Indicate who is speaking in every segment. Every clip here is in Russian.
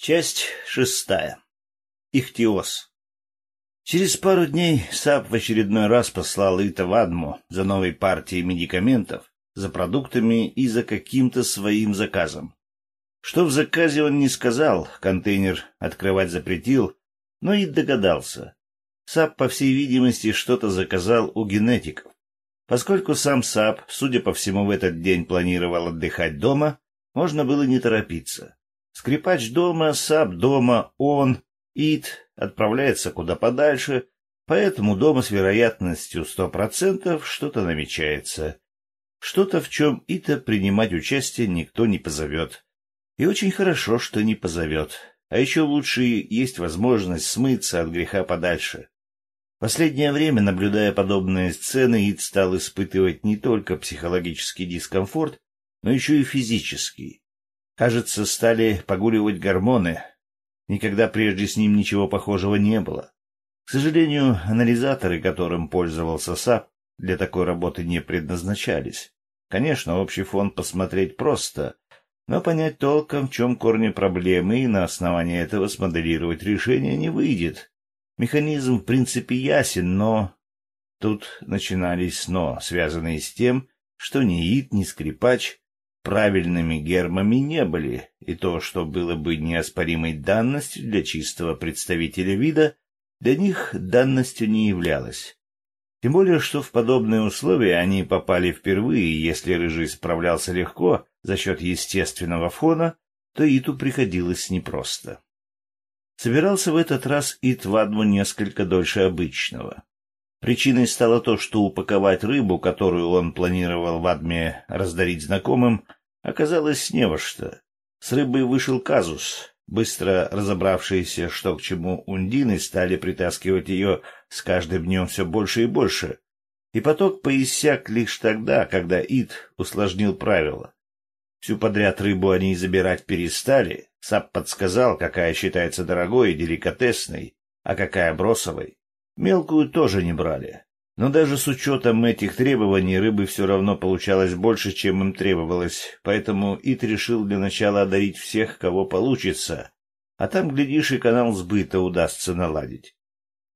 Speaker 1: Часть шестая. Ихтиоз. Через пару дней САП в очередной раз послал Ита в Адму за новой партией медикаментов, за продуктами и за каким-то своим заказом. Что в заказе он не сказал, контейнер открывать запретил, но Ит догадался. САП, по всей видимости, что-то заказал у генетиков. Поскольку сам САП, судя по всему, в этот день планировал отдыхать дома, можно было не торопиться. Скрипач дома, Сап дома, он, Ит отправляется куда подальше, поэтому дома с вероятностью сто процентов что-то намечается. Что-то, в чем Ита принимать участие никто не позовет. И очень хорошо, что не позовет. А еще лучше есть возможность смыться от греха подальше. Последнее время, наблюдая подобные сцены, Ит стал испытывать не только психологический дискомфорт, но еще и физический. Кажется, стали погуливать гормоны. Никогда прежде с ним ничего похожего не было. К сожалению, анализаторы, которым пользовался САП, для такой работы не предназначались. Конечно, общий фон посмотреть просто, но понять толком, в чем корни проблемы, и на основании этого смоделировать решение не выйдет. Механизм в принципе ясен, но... Тут начинались «но», связанные с тем, что ни ИИД, ни скрипач правильными гермами не были, и то, что было бы неоспоримой данностью для чистого представителя вида, для них данностью не являлось. Тем более, что в подобные условия они попали впервые, и если Рыжий справлялся легко за счет естественного фона, то Иту приходилось непросто. Собирался в этот раз Ит в Адму несколько дольше обычного. Причиной стало то, что упаковать рыбу, которую он планировал в Адме раздарить знакомым, Оказалось, не во что. С рыбой вышел казус. Быстро разобравшиеся, что к чему ундины, стали притаскивать ее с каждым днем все больше и больше. И поток поиссяк лишь тогда, когда Ид усложнил правила. Всю подряд рыбу они забирать перестали. Сап подсказал, какая считается дорогой и деликатесной, а какая бросовой. Мелкую тоже не брали. Но даже с учетом этих требований рыбы все равно получалось больше, чем им требовалось, поэтому Ит решил для начала одарить всех, кого получится, а там, глядишь, и канал сбыта удастся наладить.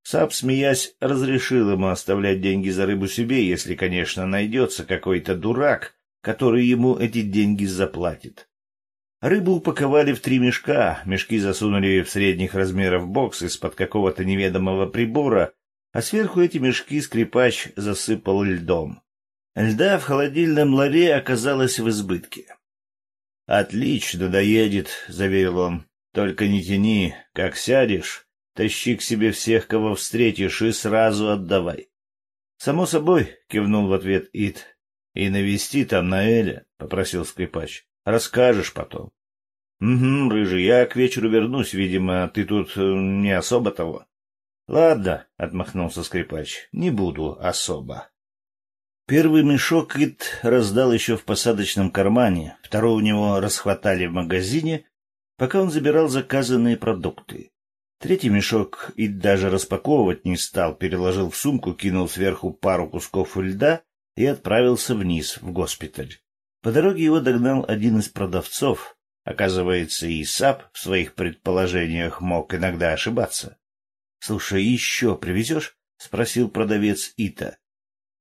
Speaker 1: Сап, смеясь, разрешил ему оставлять деньги за рыбу себе, если, конечно, найдется какой-то дурак, который ему эти деньги заплатит. Рыбу упаковали в три мешка, мешки засунули в средних размеров бокс из-под какого-то неведомого прибора — а сверху эти мешки скрипач засыпал льдом. Льда в холодильном ларе оказалось в избытке. «Отлично доедет», — заверил он. «Только не тяни, как сядешь, тащи к себе всех, кого встретишь, и сразу отдавай». «Само собой», — кивнул в ответ Ит. «И навести там на Эля», — попросил скрипач. «Расскажешь потом». «Угу, рыжий, я к вечеру вернусь, видимо, ты тут э, не особо того». Ладно, отмахнулся скрипач, не буду особо. Первый мешок Ит раздал еще в посадочном кармане, второй у него расхватали в магазине, пока он забирал заказанные продукты. Третий мешок Ит даже распаковывать не стал, переложил в сумку, кинул сверху пару кусков льда и отправился вниз, в госпиталь. По дороге его догнал один из продавцов. Оказывается, и САП в своих предположениях мог иногда ошибаться. Слушай, еще привезешь? — спросил продавец Ита.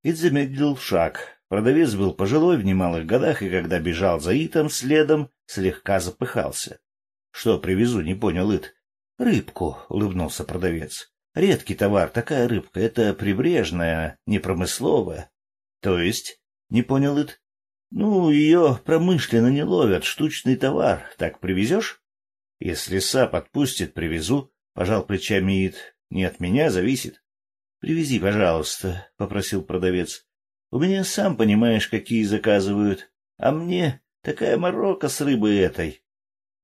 Speaker 1: Ит замедлил шаг. Продавец был пожилой, в немалых годах, и когда бежал за Итом следом, слегка запыхался. — Что привезу? — не понял Ит. — Рыбку, — улыбнулся продавец. — Редкий товар, такая рыбка. Это прибрежная, не промысловая. — То есть? — не понял Ит. — Ну, ее промышленно не ловят, штучный товар. Так привезешь? — Если САП отпустит, привезу. — пожал плечами Ид. — Не от меня зависит. — Привези, пожалуйста, — попросил продавец. — У меня, сам понимаешь, какие заказывают. А мне такая морока с рыбой этой.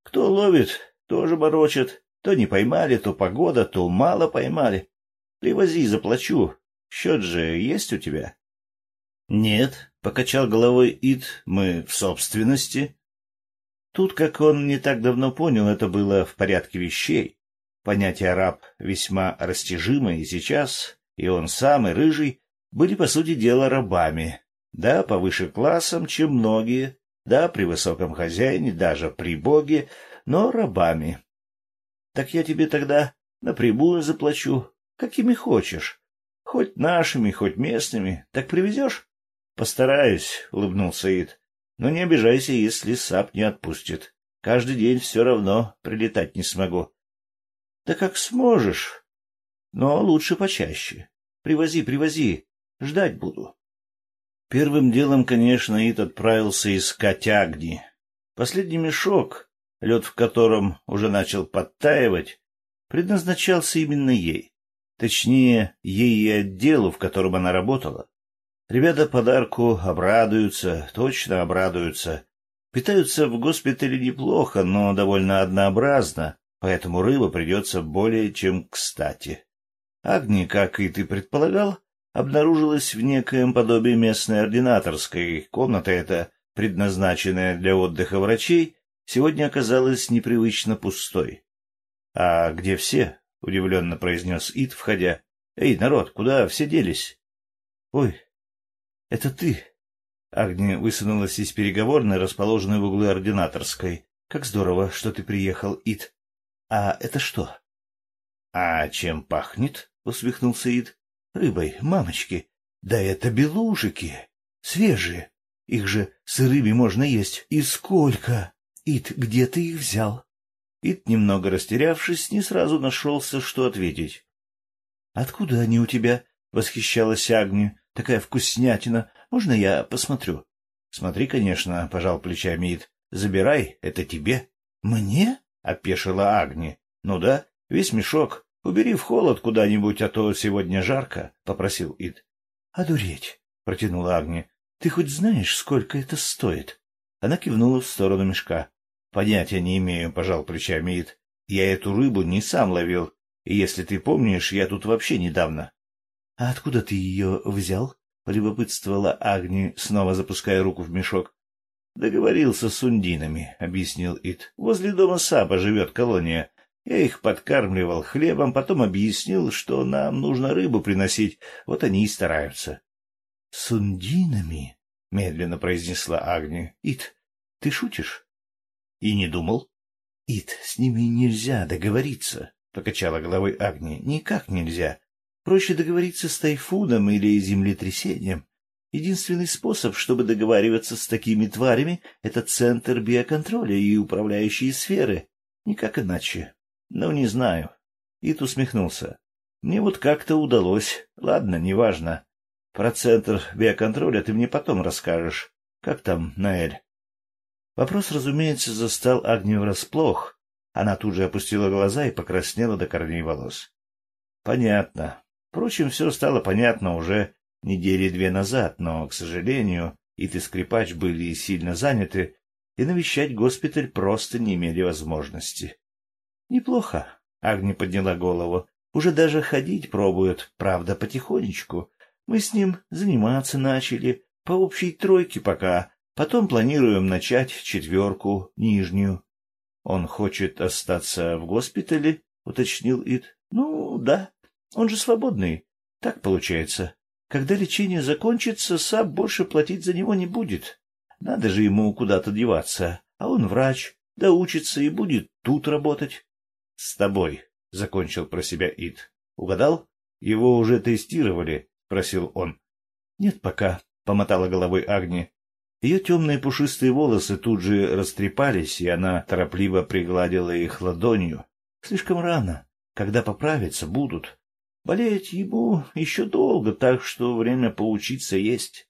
Speaker 1: Кто ловит, тоже морочит. То не поймали, то погода, то мало поймали. Привози, заплачу. Счет же есть у тебя? — Нет, — покачал головой Ид, — мы в собственности. Тут, как он не так давно понял, это было в порядке вещей. Понятие «раб» весьма растяжимо, и сейчас и он сам, и Рыжий были, по сути дела, рабами. Да, повыше классом, чем многие, да, при высоком хозяине, даже при боге, но рабами. Так я тебе тогда напрямую заплачу, какими хочешь. Хоть нашими, хоть местными. Так привезешь? Постараюсь, — улыбнулся Ит. Но не обижайся, если САП не отпустит. Каждый день все равно прилетать не смогу. Да как сможешь. Но лучше почаще. Привози, привози. Ждать буду. Первым делом, конечно, Ит отправился искать Агни. Последний мешок, лед в котором уже начал подтаивать, предназначался именно ей. Точнее, ей и отделу, в котором она работала. Ребята подарку обрадуются, точно обрадуются. Питаются в госпитале неплохо, но довольно однообразно, поэтому рыба придется более чем кстати. Агни, как и ты предполагал, обнаружилась в некоем подобии местной ординаторской. Комната эта, предназначенная для отдыха врачей, сегодня оказалась непривычно пустой. — А где все? — удивленно произнес Ид, входя. — Эй, народ, куда все делись? — Ой, это ты? Агни высунулась из переговорной, расположенной в углу ординаторской. Как здорово, что ты приехал, Ид. А это что? А чем пахнет? усмехнулся Ид. Рыбой, мамочки. Да это белужики. Свежие. Их же сырыми можно есть. И сколько? Ид, где ты их взял? Ид, немного растерявшись, не сразу нашелся, что ответить. — Откуда они у тебя? — восхищалась Агни. Такая вкуснятина. Можно я посмотрю? — Смотри, конечно, — пожал плечами Ид. — Забирай, это тебе. — Мне? — опешила Агни. — Ну да, весь мешок. Убери в холод куда-нибудь, а то сегодня жарко, — попросил Ид. — Одуреть, — протянула Агни. — Ты хоть знаешь, сколько это стоит? Она кивнула в сторону мешка. — Понятия не имею, — пожал плечами Ид. — Я эту рыбу не сам ловил, и если ты помнишь, я тут вообще недавно. — А откуда ты ее взял? — полюбопытствовала Агни, снова запуская руку в мешок. — Договорился с ундинами, — объяснил Ит. — Возле дома Сапа живет колония. Я их подкармливал хлебом, потом объяснил, что нам нужно рыбу приносить, вот они и стараются. — С ундинами? — медленно произнесла Агни. — Ит, ты шутишь? — И не думал. — Ит, с ними нельзя договориться, — покачала головой Агни. — Никак нельзя. Проще договориться с тайфуном или землетрясением. Единственный способ, чтобы договариваться с такими тварями, это центр биоконтроля и управляющие сферы. Никак иначе. Ну, не знаю. Ит усмехнулся. Мне вот как-то удалось. Ладно, неважно. Про центр биоконтроля ты мне потом расскажешь. Как там, Наэль? Вопрос, разумеется, застал Агнию врасплох. Она тут же опустила глаза и покраснела до корней волос. — Понятно. Впрочем, все стало понятно уже недели две назад, но, к сожалению, Ит и скрипач были сильно заняты, и навещать госпиталь просто не имели возможности. — Неплохо, — Агни подняла голову. — Уже даже ходить пробуют, правда, потихонечку. Мы с ним заниматься начали, по общей тройке пока, потом планируем начать четверку, нижнюю. — Он хочет остаться в госпитале? — уточнил Ит. — Ну, да. Он же свободный. Так получается. Когда лечение закончится, САП больше платить за него не будет. Надо же ему куда-то деваться. А он врач, да учится и будет тут работать. — С тобой, — закончил про себя Ид. — Угадал? Его уже тестировали, — просил он. — Нет пока, — помотала головой Агни. Ее темные пушистые волосы тут же растрепались, и она торопливо пригладила их ладонью. Слишком рано. Когда поправятся, будут. Болеть ему еще долго, так что время поучиться есть.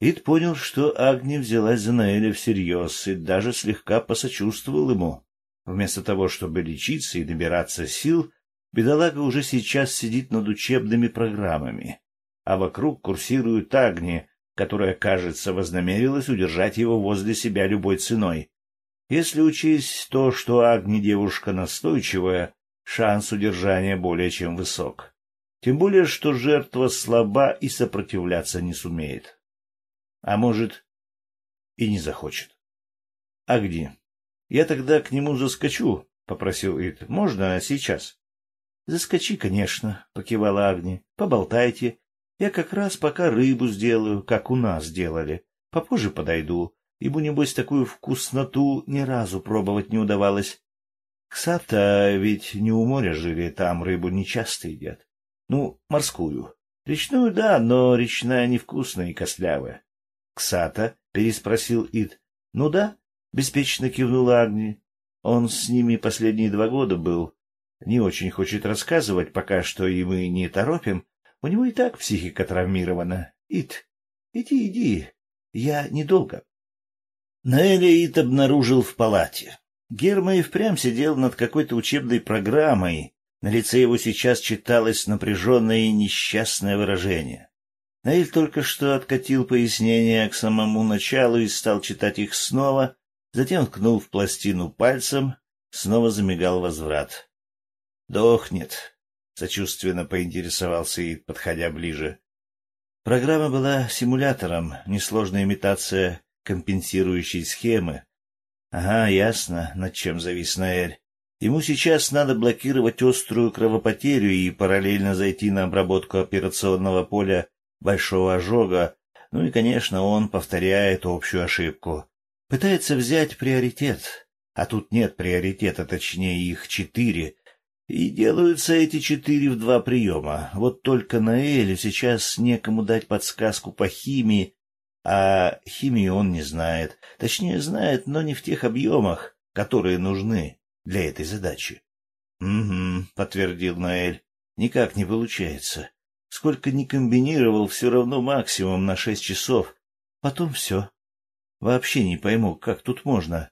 Speaker 1: Ид понял, что Агни взялась за Наэля всерьез и даже слегка посочувствовал ему. Вместо того, чтобы лечиться и набираться сил, бедолага уже сейчас сидит над учебными программами, а вокруг курсирует Агни, которая, кажется, вознамерилась удержать его возле себя любой ценой. Если учесть то, что Агни девушка настойчивая, шанс удержания более чем высок. Тем более, что жертва слаба и сопротивляться не сумеет. А может, и не захочет. — А где? — Я тогда к нему заскочу, — попросил Ит. — Можно сейчас? — Заскочи, конечно, — покивала Агни. — Поболтайте. Я как раз пока рыбу сделаю, как у нас делали. Попозже подойду. Ему, небось, такую вкусноту ни разу пробовать не удавалось. Ксата ведь не у моря жили, там рыбу не часто едят. Ну, морскую. Речную, да, но речная невкусная и костлявая. Ксата? — переспросил Ид. — Ну да, — беспечно кивнула Агни. Он с ними последние два года был. Не очень хочет рассказывать, пока что и мы не торопим. У него и так психика травмирована. Ид, иди, иди. Я недолго. Наэля Ид обнаружил в палате. Герма и впрямь сидел над какой-то учебной программой. На лице его сейчас читалось напряженное и несчастное выражение. Наиль только что откатил пояснения к самому началу и стал читать их снова, затем ткнул в пластину пальцем, снова замигал возврат. «Дохнет», — сочувственно поинтересовался и, подходя ближе. Программа была симулятором, несложная имитация компенсирующей схемы. Ага, ясно, над чем завис Наэль. Ему сейчас надо блокировать острую кровопотерю и параллельно зайти на обработку операционного поля большого ожога. Ну и, конечно, он повторяет общую ошибку. Пытается взять приоритет, а тут нет приоритета, точнее их четыре. И делаются эти четыре в два приема. Вот только Наэлю сейчас некому дать подсказку по химии, а химии он не знает. Точнее, знает, но не в тех объемах, которые нужны для этой задачи. — Угу, — подтвердил Наэль. — Никак не получается. Сколько ни комбинировал, все равно максимум на шесть часов. Потом все. Вообще не пойму, как тут можно.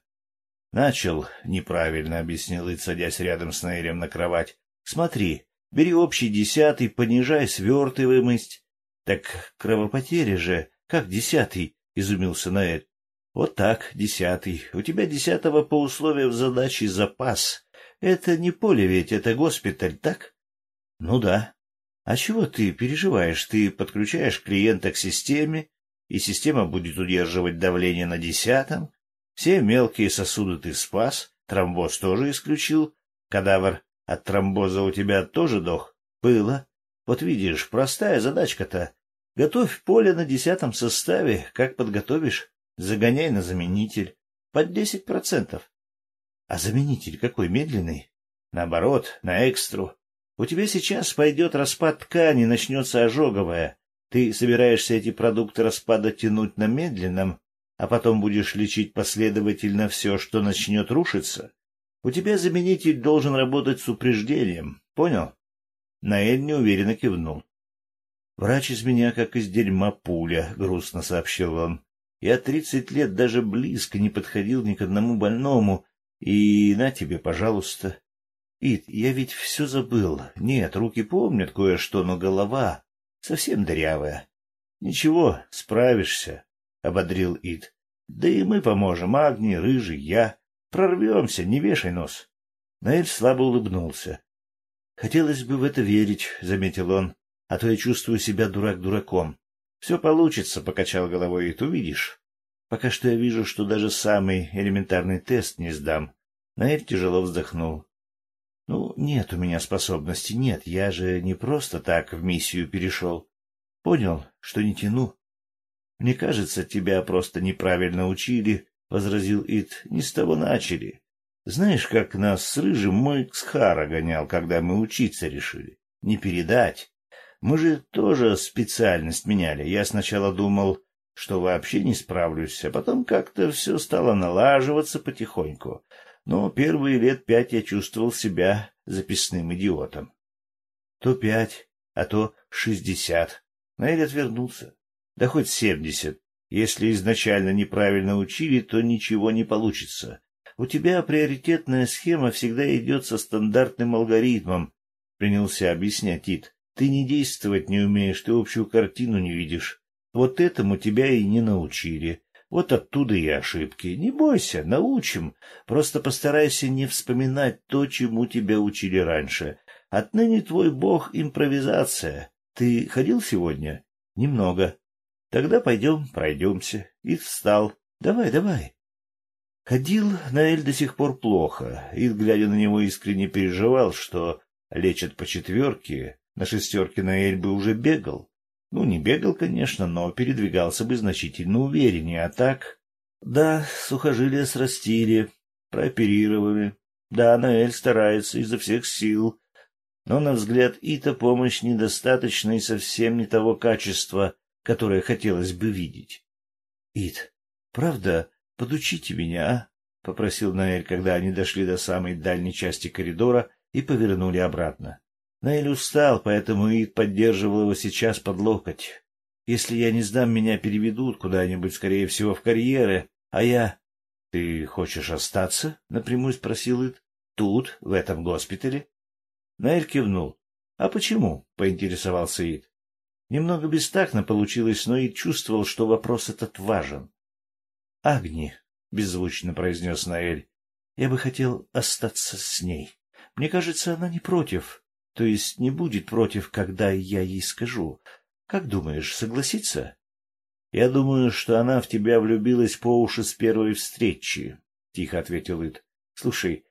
Speaker 1: Начал, неправильно объяснил и садясь рядом с Наэлем на кровать. Смотри, бери общий десятый, понижай свертываемость. Так кровопотери же как десятый? — изумился Наэль. — Вот так, десятый. У тебя десятого по условиям задачи запас. Это не поле ведь, это госпиталь, так? — Ну да. А чего ты переживаешь? Ты подключаешь клиента к системе, и система будет удерживать давление на десятом. Все мелкие сосуды ты спас, тромбоз тоже исключил. Кадавр от тромбоза у тебя тоже дох? Было. Вот видишь, простая задачка-то. Готовь поле на десятом составе, как подготовишь, загоняй на заменитель. Под десять процентов. А заменитель какой медленный? Наоборот, на экстру. У тебя сейчас пойдет распад ткани, начнется ожоговая. Ты собираешься эти продукты распада тянуть на медленном, а потом будешь лечить последовательно все, что начнет рушиться? У тебя заменитель должен работать с упреждением. Понял? Наэль неуверенно кивнул. Врач из меня как из дерьма пуля, — грустно сообщил он. Я тридцать лет даже близко не подходил ни к одному больному, и на тебе, пожалуйста. Ид, я ведь все забыл. Нет, руки помнят кое-что, но голова совсем дырявая. Ничего, справишься, — ободрил Ид. Да и мы поможем, Агни, Рыжий, я. Прорвемся, не вешай нос. Наэль слабо улыбнулся. — Хотелось бы в это верить, — заметил он а то я чувствую себя дурак дураком. Все получится, — покачал головой, — и ты увидишь. Пока что я вижу, что даже самый элементарный тест не сдам. Наэль тяжело вздохнул. Ну, нет у меня способности, нет, я же не просто так в миссию перешел. Понял, что не тяну. Мне кажется, тебя просто неправильно учили, — возразил Ит, — не с того начали. Знаешь, как нас с Рыжим мой Ксхара гонял, когда мы учиться решили? Не передать. Мы же тоже специальность меняли. Я сначала думал, что вообще не справлюсь, а потом как-то все стало налаживаться потихоньку. Но первые лет пять я чувствовал себя записным идиотом. То пять, а то шестьдесят. Наэль отвернулся. Да хоть семьдесят. Если изначально неправильно учили, то ничего не получится. У тебя приоритетная схема всегда идет со стандартным алгоритмом, — принялся объяснять Тит. Ты не действовать не умеешь, ты общую картину не видишь. Вот этому тебя и не научили. Вот оттуда и ошибки. Не бойся, научим. Просто постарайся не вспоминать то, чему тебя учили раньше. Отныне твой бог — импровизация. Ты ходил сегодня? Немного. Тогда пойдем, пройдемся. И встал. Давай, давай. Ходил Наэль до сих пор плохо, и, глядя на него, искренне переживал, что лечат по четверке, на шестерке Наэль бы уже бегал. Ну, не бегал, конечно, но передвигался бы значительно увереннее, а так... Да, сухожилия срастили, прооперировали. Да, Наэль старается изо всех сил, но, на взгляд Ита, помощь недостаточна и совсем не того качества, которое хотелось бы видеть. — Ит, правда, подучите меня, а? — попросил Наэль, когда они дошли до самой дальней части коридора и повернули обратно. Наэль устал, поэтому Ит поддерживал его сейчас под локоть. Если я не сдам, меня переведут куда-нибудь, скорее всего, в карьеры, а я... — Ты хочешь остаться? — напрямую спросил Ит. — Тут, в этом госпитале? Наэль кивнул. — А почему? — поинтересовался Ит. Немного бестактно получилось, но Ит чувствовал, что вопрос этот важен. — Агни, — беззвучно произнес Наэль, — я бы хотел остаться с ней. Мне кажется, она не против, то есть не будет против, когда я ей скажу. Как думаешь, согласится? Я думаю, что она в тебя влюбилась по уши с первой встречи, — тихо ответил Ит. — Слушай,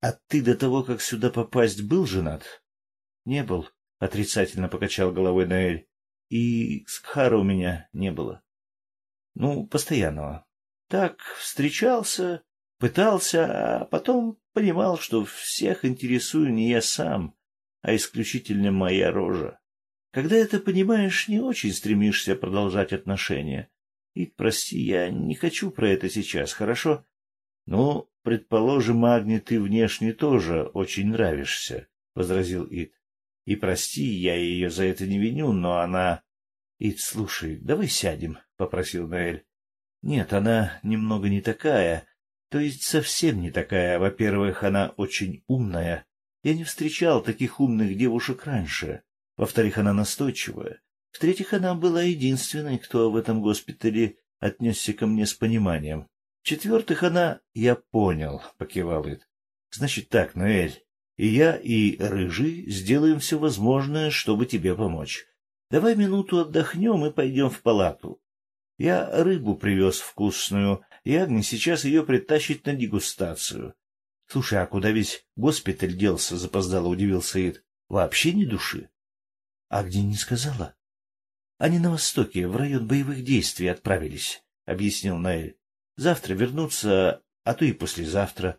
Speaker 1: а ты до того, как сюда попасть, был женат? — Не был, — отрицательно покачал головой Наэль. — И Скхара у меня не было. — Ну, постоянного. Так, встречался, пытался, а потом понимал, что всех интересую не я сам, а исключительно моя рожа. Когда это понимаешь, не очень стремишься продолжать отношения. И, прости, я не хочу про это сейчас, хорошо? Ну, предположим, Агне, ты внешне тоже очень нравишься, — возразил Ид. И прости, я ее за это не виню, но она... Ид, слушай, давай сядем, — попросил Наэль. Нет, она немного не такая, то есть совсем не такая. Во-первых, она очень умная. Я не встречал таких умных девушек раньше. Во-вторых, она настойчивая. В-третьих, она была единственной, кто в этом госпитале отнесся ко мне с пониманием. В-четвертых, она... — Я понял, — покивал Ид. — Значит так, Ноэль, и я, и Рыжий сделаем все возможное, чтобы тебе помочь. Давай минуту отдохнем и пойдем в палату. Я рыбу привез вкусную, и Агни сейчас ее притащит на дегустацию. — Слушай, а куда весь госпиталь делся? — запоздало удивился Ид. — Вообще ни души. — Агни не сказала. — Они на востоке, в район боевых действий отправились, — объяснил Наэль. — Завтра вернутся, а то и послезавтра.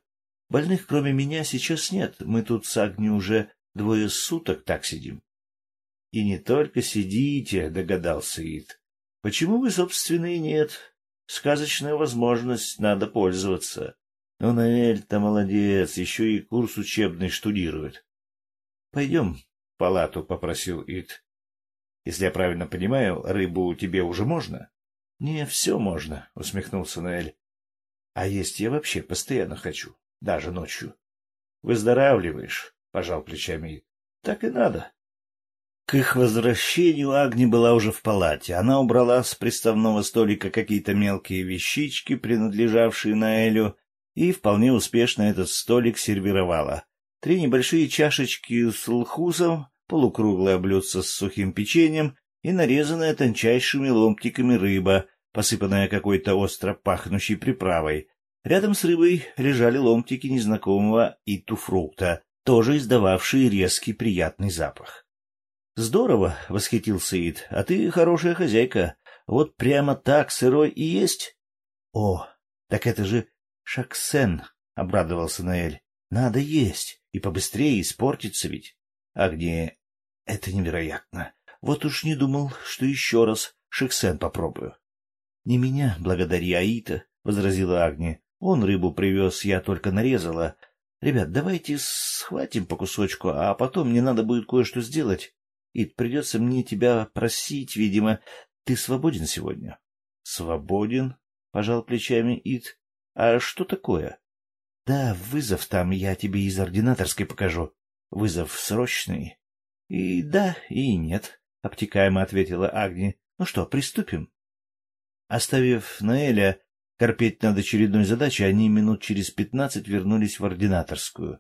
Speaker 1: Больных, кроме меня, сейчас нет. Мы тут с Агни уже двое суток так сидим. — И не только сидите, — догадался Ид. — Почему вы, собственно, и нет? Сказочная возможность, надо пользоваться. Но Наэль-то молодец, еще и курс учебный штудирует. — Пойдем в палату, — попросил Ит. — Если я правильно понимаю, рыбу тебе уже можно? — Не, все можно, — усмехнулся Наэль. — А есть я вообще постоянно хочу, даже ночью. — Выздоравливаешь, — пожал плечами Ит. — Так и надо. К их возвращению Агни была уже в палате. Она убрала с приставного столика какие-то мелкие вещички, принадлежавшие Наэлю, и вполне успешно этот столик сервировала. Три небольшие чашечки с лхусом, полукруглое блюдце с сухим печеньем и нарезанная тончайшими ломтиками рыба, посыпанная какой-то остро пахнущей приправой. Рядом с рыбой лежали ломтики незнакомого итуфрукта, тоже издававшие резкий приятный запах. «Здорово!» — восхитился Ид. «А ты хорошая хозяйка. Вот прямо так сырой и есть?» «О, так это же Шаксен, — обрадовался Наэль. — Надо есть, и побыстрее испортится ведь. Агния, это невероятно. Вот уж не думал, что еще раз Шаксен попробую. — Не меня благодари, Аита, — возразила Агния. — Он рыбу привез, я только нарезала. Ребят, давайте схватим по кусочку, а потом мне надо будет кое-что сделать. И придется мне тебя просить, видимо. Ты свободен сегодня? — Свободен, — пожал плечами Ит. А что такое? Да, вызов там я тебе из ординаторской покажу. Вызов срочный. И да, и нет, — обтекаемо ответила Агни. Ну что, приступим? Оставив Наэля корпеть над очередной задачей, они минут через пятнадцать вернулись в ординаторскую.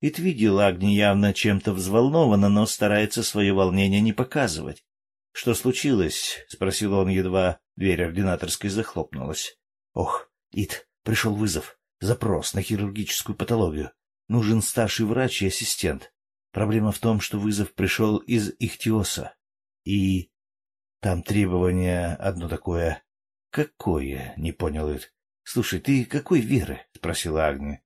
Speaker 1: Ит видел Агни явно чем-то взволнована, но старается свое волнение не показывать. — Что случилось? — спросил он, едва дверь ординаторской захлопнулась. — Ох, Ит, Пришел вызов. Запрос на хирургическую патологию. Нужен старший врач и ассистент. Проблема в том, что вызов пришел из Ихтиоса. И там требование одно такое. Какое? Не понял Ид. Слушай, ты какой веры? Спросила Агния.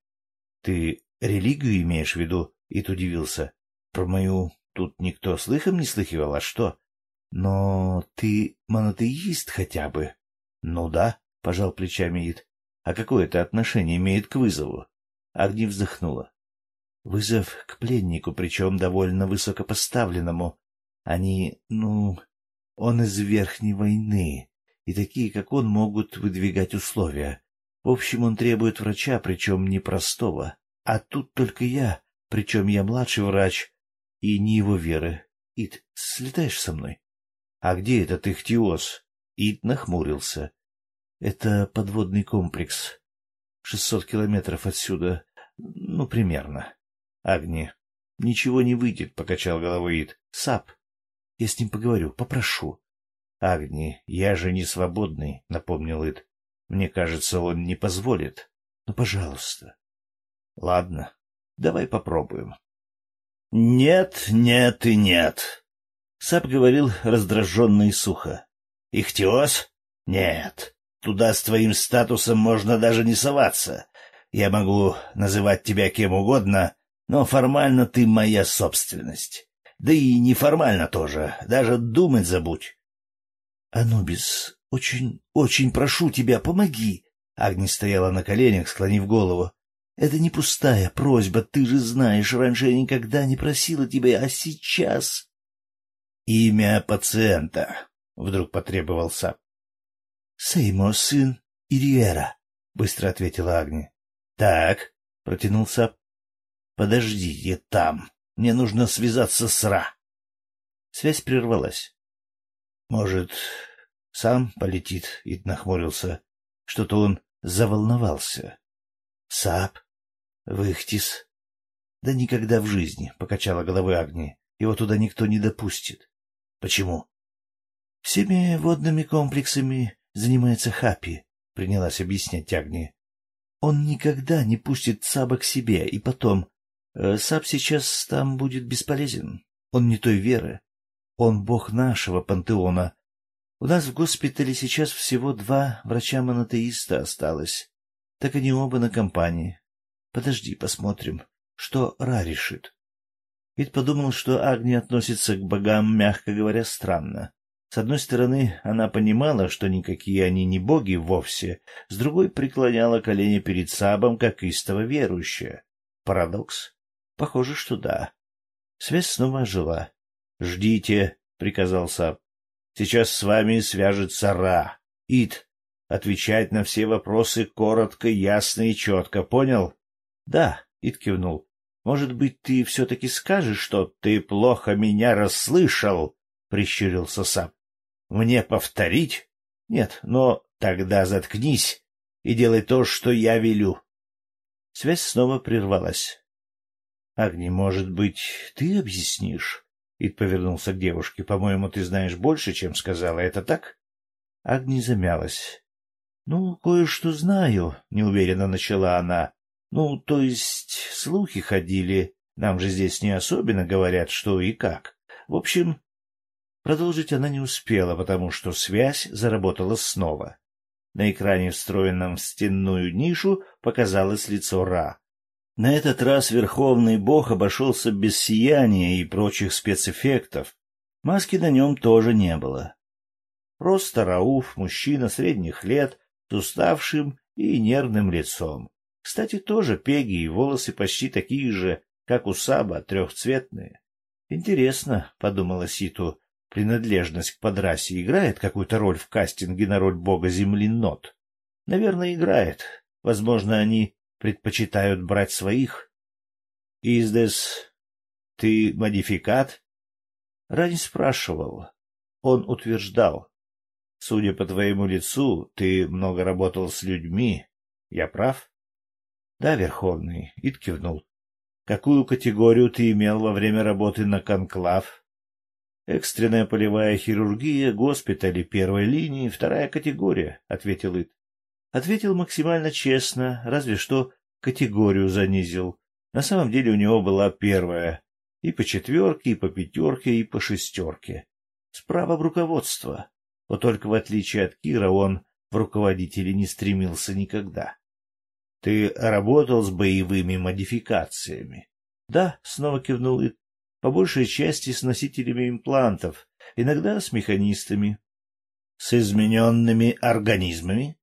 Speaker 1: Ты религию имеешь в виду? Ит удивился. Про мою тут никто слыхом не слыхивал, а что? Но ты монотеист хотя бы? Ну да, пожал плечами Ит. А какое это отношение имеет к вызову? Агни вздохнула. Вызов к пленнику, причем довольно высокопоставленному. Они, ну, он из верхней войны, и такие, как он, могут выдвигать условия. В общем, он требует врача, причем непростого. А тут только я, причем я младший врач, и не его веры. Ид, слетаешь со мной? — А где этот ихтиоз? Ид нахмурился. — Это подводный комплекс. Шестьсот километров отсюда. Ну, примерно. — Агни. — Ничего не выйдет, — покачал головой Ид. — Сап. Я с ним поговорю, попрошу. — Агни, я же не свободный, — напомнил Ид. — Мне кажется, он не позволит. Ну, пожалуйста. — Ладно, давай попробуем. — Нет, нет и нет. Сап говорил раздраженно и сухо. — Ихтиоз? Нет. Туда с твоим статусом можно даже не соваться. Я могу называть тебя кем угодно, но формально ты моя собственность. Да и неформально тоже, даже думать забудь. — Анубис, очень, очень прошу тебя, помоги. Агни стояла на коленях, склонив голову. — Это не пустая просьба, ты же знаешь, раньше я никогда не просила тебя, а сейчас... — Имя пациента, — вдруг потребовал Сап. — Сеймо, сын Ириера, — быстро ответила Агни. — Так, — протянул Сап. — Подождите там. Мне нужно связаться с Ра. Связь прервалась. — Может, сам полетит? — Ид нахмурился. Что-то он заволновался. — Сап? Выхтис? — Да никогда в жизни, — покачала головой Агни. Его туда никто не допустит. — Почему? — Всеми водными комплексами занимается Хапи, — принялась объяснять Агни. Он никогда не пустит Саба к себе, и потом... Э, Саб сейчас там будет бесполезен. Он не той веры. Он бог нашего пантеона. У нас в госпитале сейчас всего два врача-монотеиста осталось. Так они оба на компании. Подожди, посмотрим, что Ра решит. Ведь подумал, что Агни относится к богам, мягко говоря, странно. С одной стороны, она понимала, что никакие они не боги вовсе, с другой преклоняла колени перед Сабом, как истово верующая. Парадокс? Похоже, что да. Связь снова ожила. — Ждите, — приказал Саб. — Сейчас с вами свяжется Ра. Ид, отвечать на все вопросы коротко, ясно и четко, понял? — Да, — Ид кивнул. — Может быть, ты все-таки скажешь, что ты плохо меня расслышал? — прищурился Саб. Мне повторить? Нет, но тогда заткнись и делай то, что я велю. Связь снова прервалась. — Агни, может быть, ты объяснишь? Ид повернулся к девушке. — По-моему, ты знаешь больше, чем сказала. Это так? Агни замялась. — Ну, кое-что знаю, — неуверенно начала она. — Ну, то есть, слухи ходили. Нам же здесь не особенно говорят, что и как. В общем, Продолжить она не успела, потому что связь заработала снова. На экране, встроенном в стенную нишу, показалось лицо Ра. На этот раз Верховный Бог обошелся без сияния и прочих спецэффектов. Маски на нем тоже не было. Просто Рауф, мужчина средних лет, с уставшим и нервным лицом. Кстати, тоже пеги и волосы почти такие же, как у Саба, трехцветные. «Интересно», — подумала Ситу, принадлежность к подрасе играет какую-то роль в кастинге на роль бога земли Нот? Наверное, играет. Возможно, они предпочитают брать своих. Издес, ты модификат? Рань спрашивал. Он утверждал. Судя по твоему лицу, ты много работал с людьми. Я прав? Да, Верховный, Ид кивнул. Какую категорию ты имел во время работы на конклав? Экстренная полевая хирургия, госпитали первой линии, вторая категория, — ответил Ит. Ответил максимально честно, разве что категорию занизил. На самом деле у него была первая. И по четверке, и по пятерке, и по шестерке. Справа в руководство. Вот только в отличие от Кира он в руководители не стремился никогда. Ты работал с боевыми модификациями?
Speaker 2: Да, снова кивнул Ит. По большей части с носителями имплантов, иногда с механистами.
Speaker 1: С измененными организмами?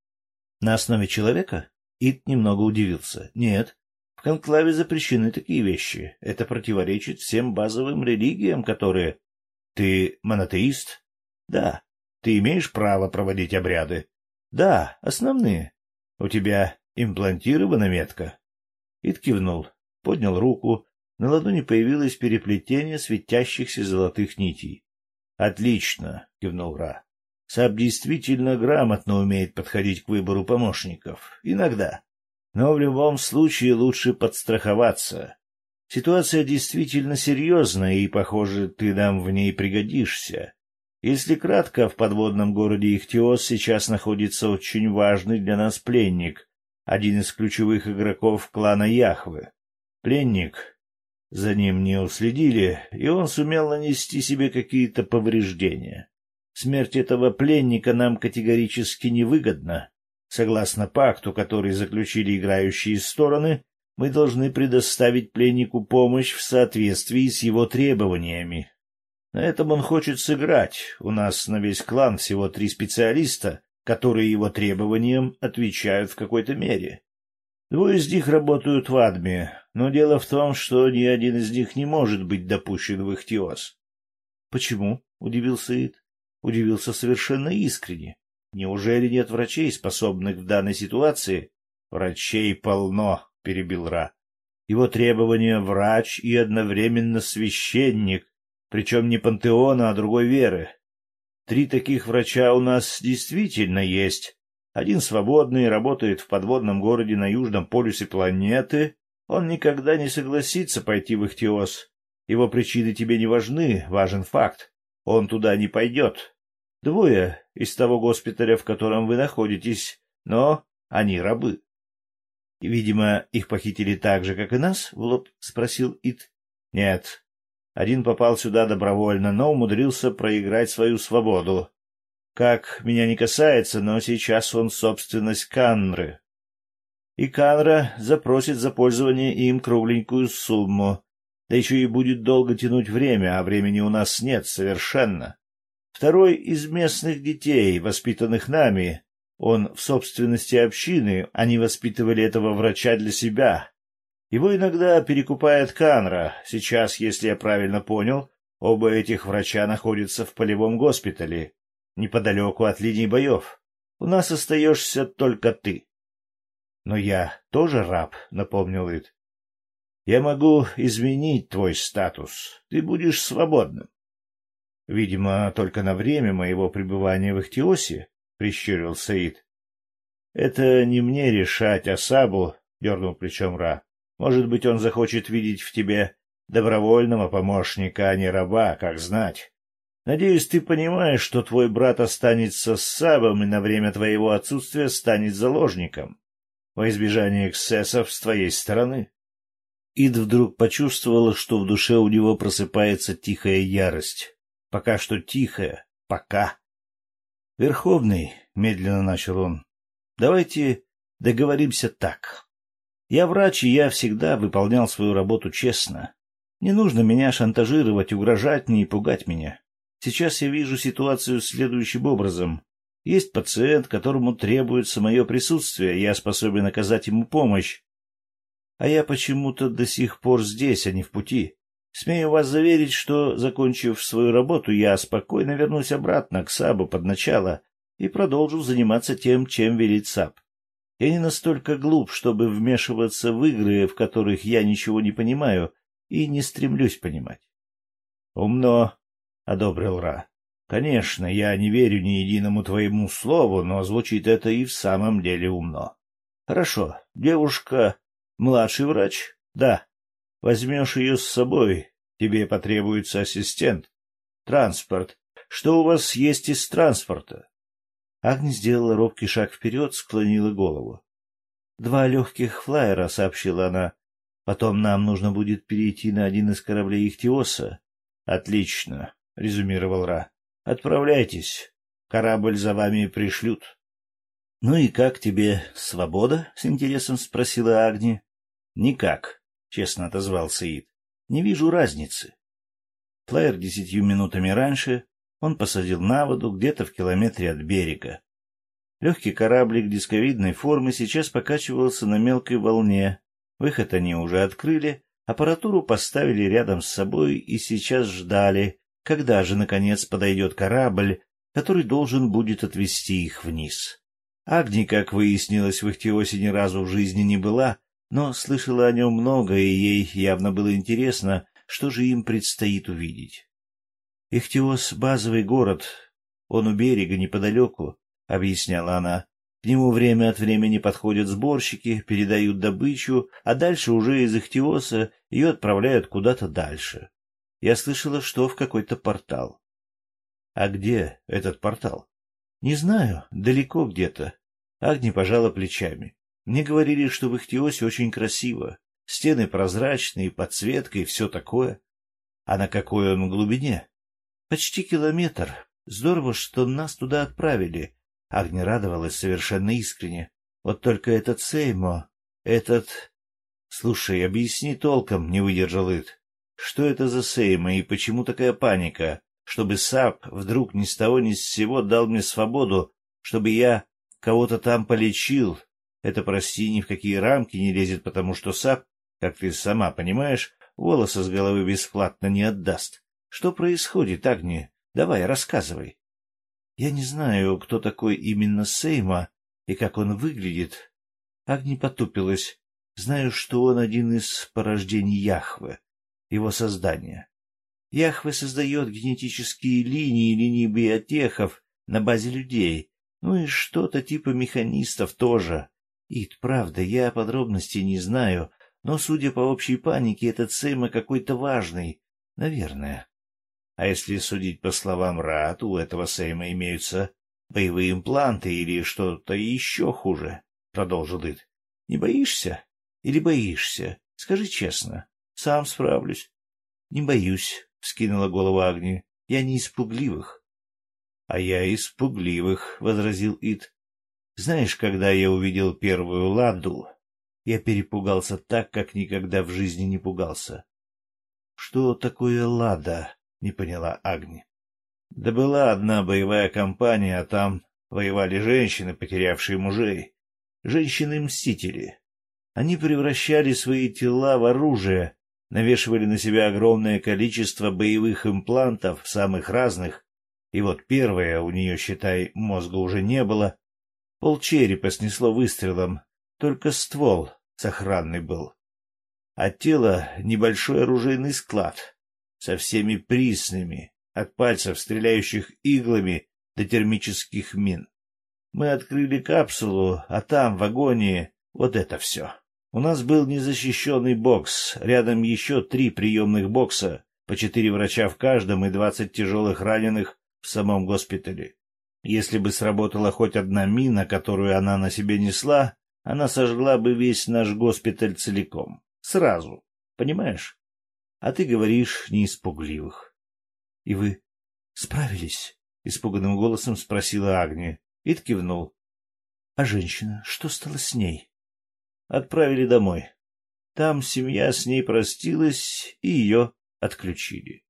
Speaker 2: На основе человека? Ит немного удивился. Нет, в конклаве запрещены такие вещи. Это противоречит всем базовым религиям, которые...
Speaker 1: Ты монотеист?
Speaker 2: Да.
Speaker 1: Ты имеешь право проводить обряды?
Speaker 2: Да, основные.
Speaker 1: У тебя имплантирована метка?
Speaker 2: Ит кивнул, поднял руку. На ладони появилось переплетение светящихся золотых нитей.
Speaker 1: Отлично, кивнул Ра. Саб действительно грамотно умеет подходить к выбору помощников. Иногда. Но в любом случае лучше подстраховаться. Ситуация действительно серьезная, и, похоже, ты нам в ней пригодишься. Если кратко, в подводном городе Ихтиос сейчас находится очень важный для нас пленник, один из ключевых игроков клана Яхвы. Пленник. За ним не уследили, и он сумел нанести себе какие-то повреждения. Смерть этого пленника нам категорически невыгодна. Согласно пакту, который заключили играющие стороны, мы должны предоставить пленнику помощь в соответствии с его требованиями. На этом он хочет сыграть. У нас на весь клан всего три специалиста, которые его требованиям отвечают в какой-то мере. Двое из них работают в Адме, но дело в том, что ни один из них не может быть допущен в Ихтиос.
Speaker 2: — Почему? — удивился Ид удивился совершенно искренне. Неужели нет врачей, способных в данной ситуации?
Speaker 1: Врачей полно, перебил Ра. Его требования — врач и одновременно священник, причем не пантеона, а другой веры. Три таких врача у нас действительно есть. Один свободный, работает в подводном городе на южном полюсе планеты. Он никогда не согласится пойти в Ихтиос. Его причины тебе не важны, важен факт. Он туда не пойдет. Двое из того госпиталя, в котором вы находитесь, но они рабы. — Видимо, их похитили так же, как и нас? — в лоб спросил Ит. — Нет. Один попал сюда добровольно, но умудрился проиграть свою свободу. Как меня не касается, но сейчас он собственность Канры. И Канра запросит за пользование им кругленькую сумму, да еще и будет долго тянуть время, а времени у нас нет совершенно. Второй из местных детей, воспитанных нами. Он в собственности общины, они воспитывали этого врача для себя. Его иногда перекупает Канра. Сейчас, если я правильно понял, оба этих врача находятся в полевом госпитале, неподалеку от линий боев. У нас остаешься только ты. — Но я тоже раб, — напомнил Ид. Я могу изменить твой статус. Ты будешь свободным. — Видимо, только на время моего пребывания в Ихтиосе, — прищурил Саид. — Это не мне решать, Асабу, — дернул плечом Ра. — Может быть, он захочет видеть в тебе добровольного помощника, а не раба, как знать. Надеюсь, ты понимаешь, что твой брат останется с Сабом и на время твоего отсутствия станет заложником, во избежание эксцессов с твоей стороны. Ид вдруг почувствовала, что в душе у него просыпается тихая ярость. Пока что тихая. Пока. «Верховный», — медленно начал он, — «давайте договоримся так. Я врач, и я всегда выполнял свою работу честно. Не нужно меня шантажировать, угрожать мне и пугать меня. Сейчас я вижу ситуацию следующим образом. Есть пациент, которому требуется мое присутствие, я способен оказать ему помощь, а я почему-то до сих пор здесь, а не в пути. Смею вас заверить, что, закончив свою работу, я спокойно вернусь обратно к Сабу под начало и продолжу заниматься тем, чем велит Саб. Я не настолько глуп, чтобы вмешиваться в игры, в которых я ничего не понимаю и не стремлюсь понимать. — Умно, — одобрил Ра. — Конечно, я не верю ни единому твоему слову, но звучит это и в самом деле умно. — Хорошо, девушка Младший врач? Да. Возьмешь ее с собой. Тебе потребуется ассистент. Транспорт. Что у вас есть из транспорта? Агни сделала робкий шаг вперед, склонила голову. «Два легких флайера», — сообщила она. «Потом нам нужно будет перейти на один из кораблей Ихтиоса». «Отлично», — резюмировал Ра. «Отправляйтесь. Корабль за вами пришлют».
Speaker 2: — Ну и как тебе свобода? — с интересом спросила Агни. — Никак, — честно отозвался Ид. — Не вижу разницы. Флайер десятью минутами раньше он посадил на воду где-то в километре от берега. Легкий кораблик дисковидной формы сейчас покачивался на мелкой волне. Выход они уже открыли, аппаратуру поставили рядом с собой и сейчас ждали, когда же, наконец, подойдет корабль, который должен будет отвезти их вниз. Агни, как выяснилось, в Ихтиосе ни разу в жизни не была, но слышала о нем много, и ей явно было интересно, что же им предстоит увидеть. Ихтиос — базовый город, он у берега неподалеку, — объясняла она. К нему время от времени подходят сборщики, передают добычу, а дальше уже из Ихтиоса ее отправляют куда-то дальше. Я слышала, что в какой-то портал. — А где этот портал? — Не знаю, далеко где-то. Агни пожала плечами. Мне говорили, что в Ихтиосе очень красиво. Стены прозрачные, подсветка и все такое. А на какой он глубине? Почти километр. Здорово, что нас туда отправили. Агни радовалась совершенно искренне. Вот только этот Сеймо, этот... Слушай, объясни толком, не выдержал Ит. Что это за Сеймо и почему такая паника? Чтобы Сап вдруг ни с того ни с сего дал мне свободу, чтобы я кого-то там полечил. Это, прости, ни в какие рамки не лезет, потому что Сап, как ты сама понимаешь, волосы с головы бесплатно не отдаст. Что происходит, Агни? Давай, рассказывай. Я не знаю, кто такой именно Сейма и как он выглядит. Агни потупилась. Знаю, что он один из порождений Яхвы, его создания. Яхве создает генетические линии, линии биотехов на базе людей, ну и что-то типа механистов тоже. Ид, правда, я подробностей не знаю, но, судя по общей панике, этот Сейма какой-то важный. Наверное. А если судить по словам Рат, у этого Сейма имеются боевые импланты или что-то еще хуже, — продолжил Ид. — Не боишься? Или боишься? Скажи честно. Сам справлюсь. — Не боюсь, — вскинула голову Агни. — Я не испугливых. — А я испугливых, — возразил Ид. — Знаешь, когда я увидел первую ладу, я перепугался так, как никогда в жизни не пугался. — Что такое лада? — не поняла Агни. — Да была одна боевая компания, а там воевали женщины, потерявшие мужей. Женщины-мстители. Они превращали свои тела в оружие, навешивали на себя огромное количество боевых имплантов, самых разных, и вот первое, у нее, считай, мозга уже не было, полчерепа снесло выстрелом, только ствол сохранный был. А тело — небольшой оружейный склад, со всеми присными, от пальцев, стреляющих иглами, до термических мин. Мы открыли капсулу, а там, в агонии, вот это все. У нас был незащищенный бокс, рядом еще три приемных бокса, по четыре врача в каждом и двадцать тяжелых раненых в самом госпитале. Если бы сработала хоть одна мина, которую она на себе несла, она сожгла бы весь наш госпиталь целиком. Сразу. Понимаешь? А ты говоришь не испугливых. — И вы справились? — испуганным голосом спросила Агния. Ид кивнул. — А женщина, что стало с ней? — Отправили домой. Там семья с ней простилась, и ее отключили.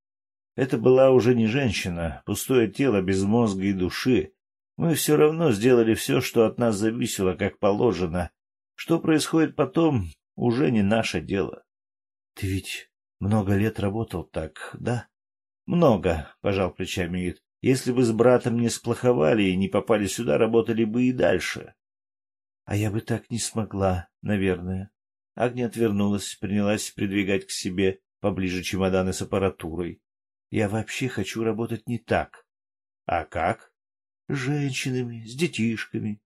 Speaker 2: Это была уже не женщина, пустое тело без мозга и души. Мы все равно сделали все, что от нас зависело, как положено. Что происходит потом, уже не наше дело. — Ты ведь много лет работал так, да? Много, пожал плечами Ид. Если бы с братом не сплоховали и не попали сюда, работали бы и дальше. А я бы так не смогла, наверное. Агния отвернулась, принялась придвигать к себе поближе чемоданы с аппаратурой. Я вообще хочу работать не так. А как? С женщинами, с детишками.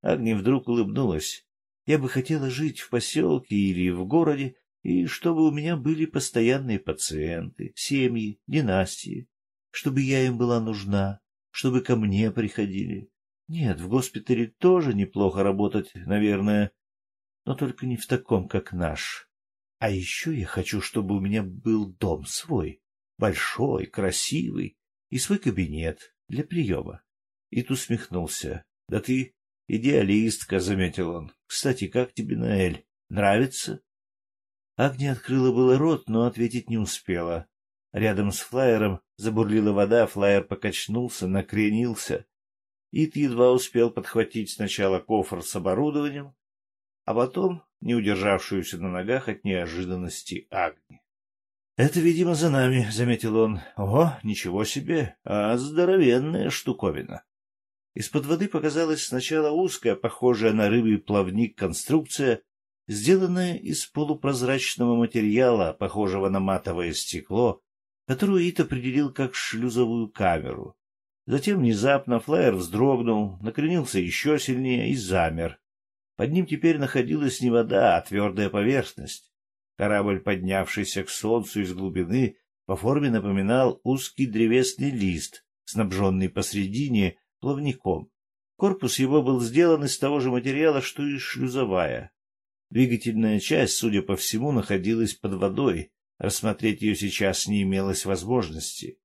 Speaker 2: Агния вдруг улыбнулась. Я бы хотела жить в поселке или в городе и чтобы у меня были постоянные пациенты, семьи, династии, чтобы я им была нужна, чтобы ко мне приходили. Нет, в госпитале тоже неплохо работать, наверное, но только не в таком, как наш. А еще я хочу, чтобы у меня был дом свой, большой, красивый, и свой кабинет для приема. Ит усмехнулся. — Да ты Идеалистка, — заметил он. — Кстати, как тебе Наэль? Нравится? Агния открыла было рот, но ответить не успела. Рядом с флайером забурлила вода, флайер покачнулся, накренился. Ит едва успел подхватить сначала кофр с оборудованием, а потом не удержавшуюся на ногах от неожиданности Агни. — Это, видимо, за нами, — заметил он. — Ого, ничего себе, а здоровенная штуковина. Из-под воды показалась сначала узкая, похожая на рыбий плавник конструкция, сделанная из полупрозрачного материала, похожего на матовое стекло, которую Ит определил как шлюзовую камеру. Затем внезапно флайер вздрогнул, накренился еще сильнее и замер. Под ним теперь находилась не вода, а твердая поверхность. Корабль, поднявшийся к солнцу из глубины, по форме напоминал узкий древесный лист, снабженный посредине плавником. Корпус его был сделан из того же материала, что и шлюзовая. Двигательная часть, судя по всему, находилась под водой, рассмотреть ее сейчас не имелось возможности.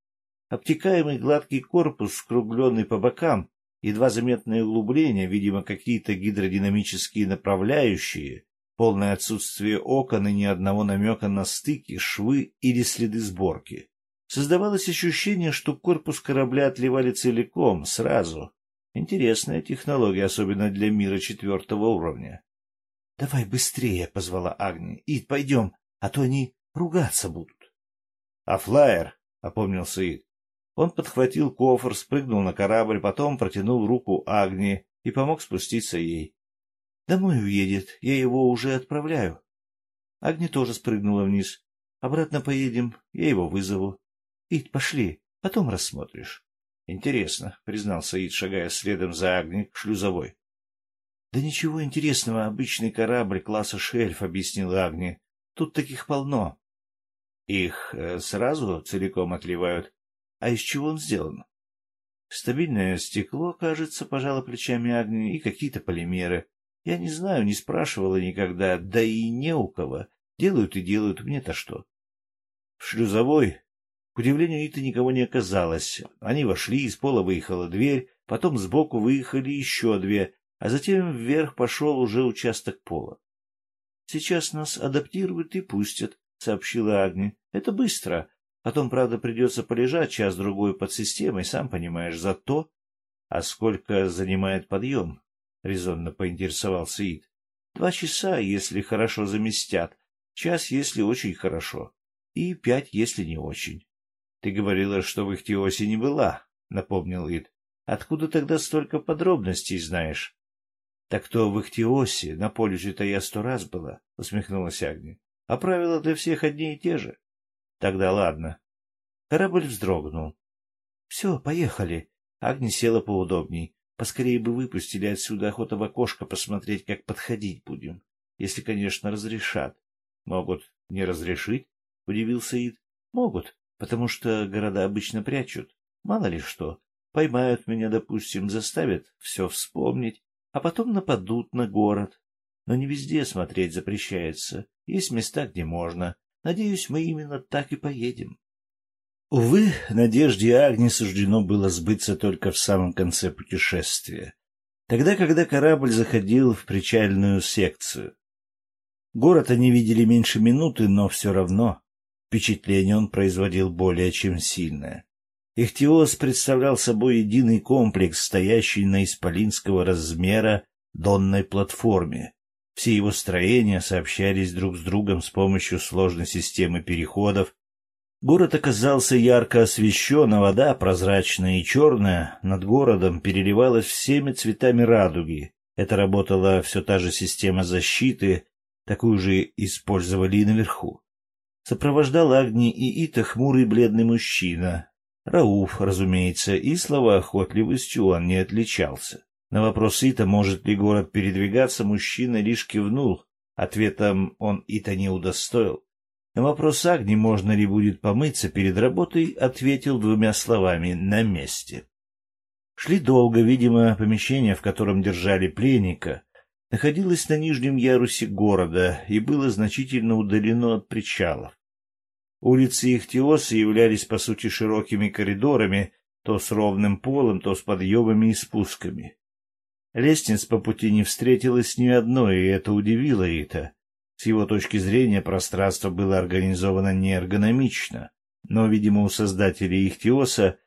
Speaker 2: Обтекаемый гладкий корпус, скругленный по бокам, едва заметные углубления, видимо, какие-то гидродинамические направляющие, полное отсутствие окон и ни одного намека на стыки, швы или следы сборки. Создавалось ощущение, что корпус корабля отливали целиком, сразу. Интересная технология, особенно для мира четвертого уровня. — Давай быстрее, — позвала Агния. — Ид, пойдем, а то они ругаться будут. — А флайер? — опомнился Ид. Он подхватил кофр, спрыгнул на корабль, потом протянул руку Агнии и помог спуститься ей. — Домой уедет, я его уже отправляю. Агни тоже спрыгнула вниз. — Обратно поедем, я его вызову. — Ид, пошли, потом рассмотришь. — Интересно, — признался Ид, шагая следом за Агни к шлюзовой. — Да ничего интересного, обычный корабль класса «Шельф», — объяснила Агни. — Тут таких полно. — Их э, сразу целиком отливают? А из чего он сделан? Стабильное стекло, кажется, пожало плечами Агни, и какие-то полимеры. Я не знаю, не спрашивала никогда, да и не у кого. Делают и делают, мне-то что. В шлюзовой, к удивлению Риты, никого не оказалось. Они вошли, из пола выехала дверь, потом сбоку выехали еще две, а затем вверх пошел уже участок пола. — Сейчас нас адаптируют и пустят, — сообщила Агни. — Это быстро. Потом, правда, придется полежать час-другой под системой, сам понимаешь, за то. А сколько занимает подъем? — резонно поинтересовался Ид. — Два часа, если хорошо заместят, час, если очень хорошо, и пять, если не очень. — Ты говорила, что в Ихтиосе не была, — напомнил Ид. — Откуда тогда столько подробностей знаешь? — Так то в Ихтиосе, на полюсе-то я сто раз была, — усмехнулась Агни. — А правила для всех одни и те же. Тогда ладно. Корабль вздрогнул. — Все, поехали. Агни села поудобней. Поскорее бы выпустили отсюда охота в окошко посмотреть, как подходить будем. Если, конечно, разрешат. — Могут не разрешить? — удивился Ид. — Могут, потому что города обычно прячут. Мало ли что. Поймают меня, допустим, заставят все вспомнить, а потом нападут на город. Но не везде смотреть запрещается. Есть места, где можно. Надеюсь, мы именно так и поедем. Увы, надежде Агни суждено было сбыться только в самом конце путешествия, тогда, когда корабль заходил в причальную секцию. Город они видели меньше минуты, но все равно впечатление он производил более чем сильное. Ихтиос представлял собой единый комплекс, стоящий на исполинского размера донной платформе, все его строения сообщались друг с другом с помощью сложной системы переходов. Город оказался ярко освещен, а вода, прозрачная и черная, над городом переливалась всеми цветами радуги. Это работала все та же система защиты, такую же использовали и наверху. Сопровождал Агни и Ита хмурый бледный мужчина. Рауф, разумеется, и словоохотливостью он не отличался. На вопрос Ита, может ли город передвигаться, мужчина лишь кивнул. Ответом он Ита не удостоил. На вопрос Агни, можно ли будет помыться перед работой, ответил двумя словами «на месте». Шли долго, видимо, помещение, в котором держали пленника, находилось на нижнем ярусе города и было значительно удалено от причалов. Улицы Ихтиоса являлись, по сути, широкими коридорами, то с ровным полом, то с подъемами и спусками. Лестниц по пути не встретилось ни одной, и это удивило Ита. С его точки зрения пространство было организовано неэргономично, но, видимо, у создателей Ихтиоса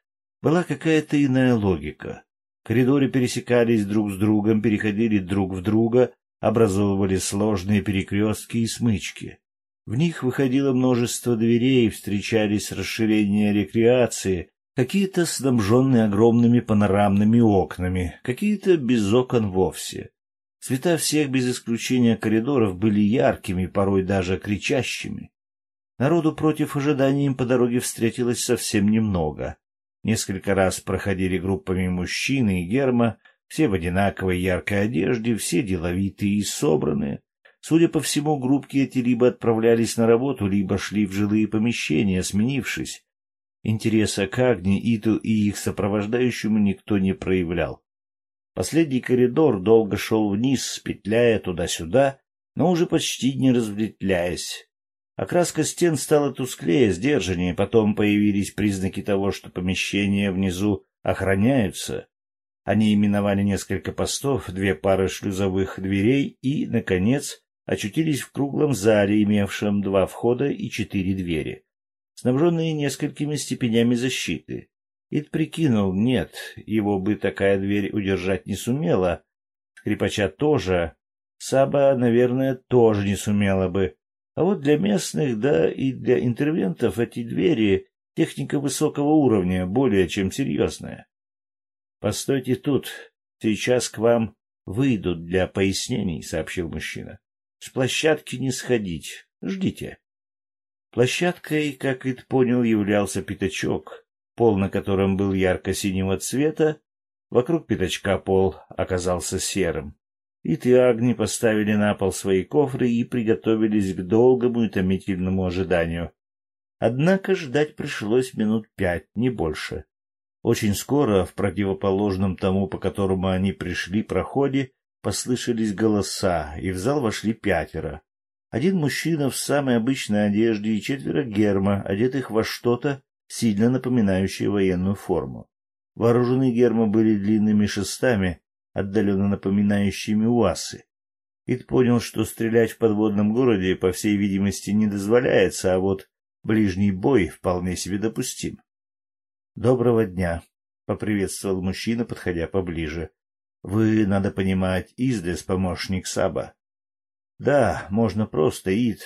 Speaker 2: была какая-то иная логика. Коридоры пересекались друг с другом, переходили друг в друга, образовывали сложные перекрестки и смычки. В них выходило множество дверей, встречались расширения рекреации, какие-то снабженные огромными панорамными окнами, какие-то без окон вовсе. Цвета всех без исключения коридоров были яркими, порой даже кричащими. Народу против ожидания им по дороге встретилось совсем немного. Несколько раз проходили группами мужчины и Герма, все в одинаковой яркой одежде, все деловитые и собранные. Судя по всему, группки эти либо отправлялись на работу, либо шли в жилые помещения, сменившись. Интереса к Агне, Иту и их сопровождающему никто не проявлял. Последний коридор долго шел вниз, петляя туда-сюда, но уже почти не разветвляясь. Окраска стен стала тусклее, сдержаннее, потом появились признаки того, что помещения внизу охраняются. Они именовали несколько постов, две пары шлюзовых дверей и, наконец, очутились в круглом зале, имевшем два входа и четыре двери, снабженные несколькими степенями защиты. Ид прикинул, нет, его бы такая дверь удержать не сумела, скрипача тоже, Саба, наверное, тоже не сумела бы. А вот для местных, да и для интервентов эти двери — техника высокого уровня, более чем серьезная. — Постойте тут, сейчас к вам выйдут для пояснений, — сообщил мужчина. — С площадки не сходить, ждите. Площадкой, как Ид понял, являлся пятачок, пол на котором был ярко-синего цвета, вокруг пятачка пол оказался серым. Ид и Агни поставили на пол свои кофры и приготовились к долгому и томительному ожиданию. Однако ждать пришлось минут пять, не больше. Очень скоро, в противоположном тому, по которому они пришли проходе, послышались голоса, и в зал вошли пятеро. Один мужчина в самой обычной одежде и четверо герма, одетых во что-то, сильно напоминающее военную форму. Вооружены гермы были длинными шестами, отдаленно напоминающими уасы. Ид понял, что стрелять в подводном городе, по всей видимости, не дозволяется, а вот ближний бой вполне себе допустим. «Доброго дня», — поприветствовал мужчина, подходя поближе. «Вы, надо понимать, Издес, помощник Саба». «Да, можно просто, Ид.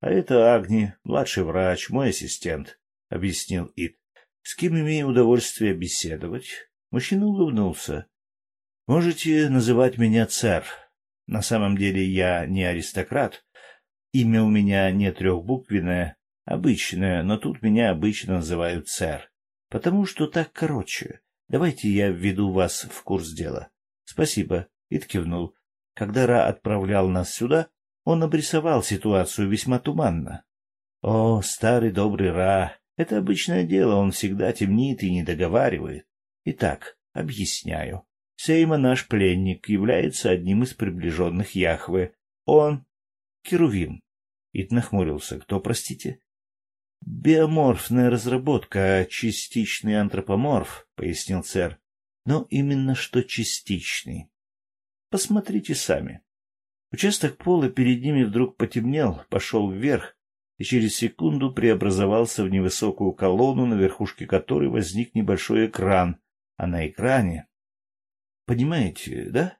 Speaker 2: А это Агни, младший врач, мой ассистент», — объяснил Ид. «С кем имею удовольствие беседовать?» Мужчина улыбнулся. «Можете называть меня царь. На самом деле я не аристократ. Имя у меня не трехбуквенное, обычное, но тут меня обычно называют царь. Потому что так короче. Давайте я введу вас в курс дела. Спасибо. Ид кивнул. Когда Ра отправлял нас сюда, он обрисовал ситуацию весьма туманно. О, старый добрый Ра, это обычное дело, он всегда темнит и не договаривает. Итак, объясняю. Сейма наш пленник является одним из приближенных Яхве. Он — Керувим. Ид нахмурился. Кто, простите? — Биоморфная разработка, частичный антропоморф, — пояснил царь. — Но именно что частичный. Посмотрите сами. Участок пола перед ними вдруг потемнел, пошел вверх, и через секунду преобразовался в невысокую колонну, на верхушке которой возник небольшой экран, а на экране... Понимаете, да?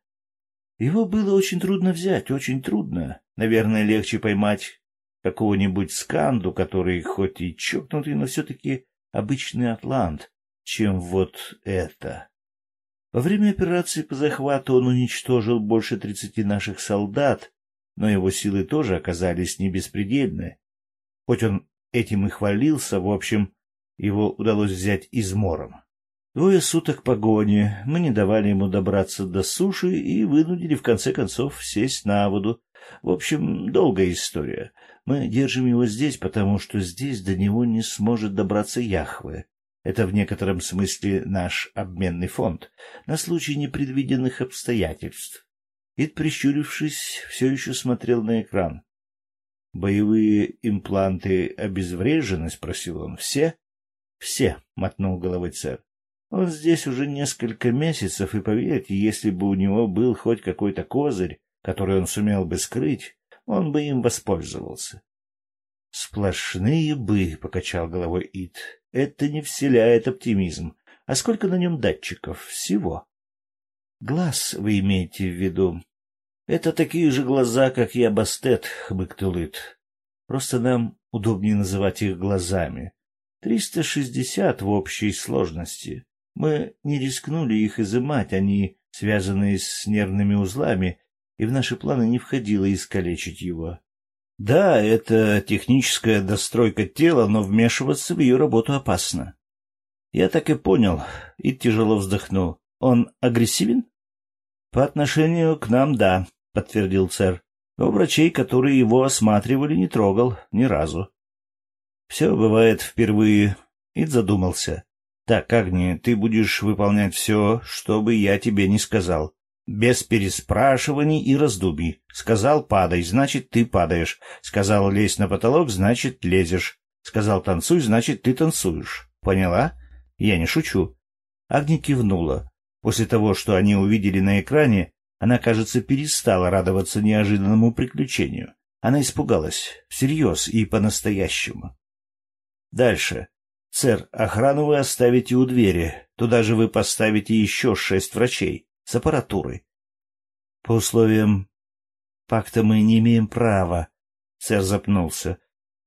Speaker 2: Его было очень трудно взять, очень трудно. Наверное, легче поймать какого-нибудь сканду, который хоть и чокнутый, но все-таки обычный атлант, чем вот это. Во время операции по захвату он уничтожил больше тридцати наших солдат, но его силы тоже оказались не беспредельны. Хоть он этим и хвалился, в общем, его удалось взять измором. Двое суток погони, мы не давали ему добраться до суши и вынудили в конце концов сесть на воду. В общем, долгая история. Мы держим его здесь, потому что здесь до него не сможет добраться Яхве. Это в некотором смысле наш обменный фонд на случай непредвиденных обстоятельств. Ид, прищурившись, все еще смотрел на экран. — Боевые импланты обезврежены? — спросил он. — Все? — Все, — мотнул головой царь. Он здесь уже несколько месяцев, и поверьте, если бы у него был хоть какой-то козырь, который он сумел бы скрыть, он бы им воспользовался. «Сплошные бы», — покачал головой Ит. «Это не вселяет оптимизм. А сколько на нем датчиков? Всего». «Глаз вы имеете в виду?» «Это такие же глаза, как я Бастет», — хмыкнул Ит. «Просто нам удобнее называть их глазами. Триста шестьдесят в общей сложности. Мы не рискнули их изымать, они связаны с нервными узлами, и в наши планы не входило искалечить его. Да, это техническая достройка тела, но вмешиваться в ее работу опасно. Я так и понял, и тяжело вздохнул. Он агрессивен? По отношению к нам, да, подтвердил царь. Но врачей, которые его осматривали, не трогал ни разу. Все бывает впервые. Ид задумался. Так, Агни, ты будешь выполнять все, что бы я тебе не сказал. Без переспрашиваний и раздумий. Сказал «падай», значит, ты падаешь. Сказал «лезь на потолок», значит, лезешь. Сказал «танцуй», значит, ты танцуешь. Поняла? Я не шучу. Агни кивнула. После того, что они увидели на экране, она, кажется, перестала радоваться неожиданному приключению. Она испугалась. Всерьез и по-настоящему. Дальше. Сэр, охрану вы оставите у двери. Туда же вы поставите еще шесть врачей с аппаратурой. По условиям пакта мы не имеем права. Сэр запнулся.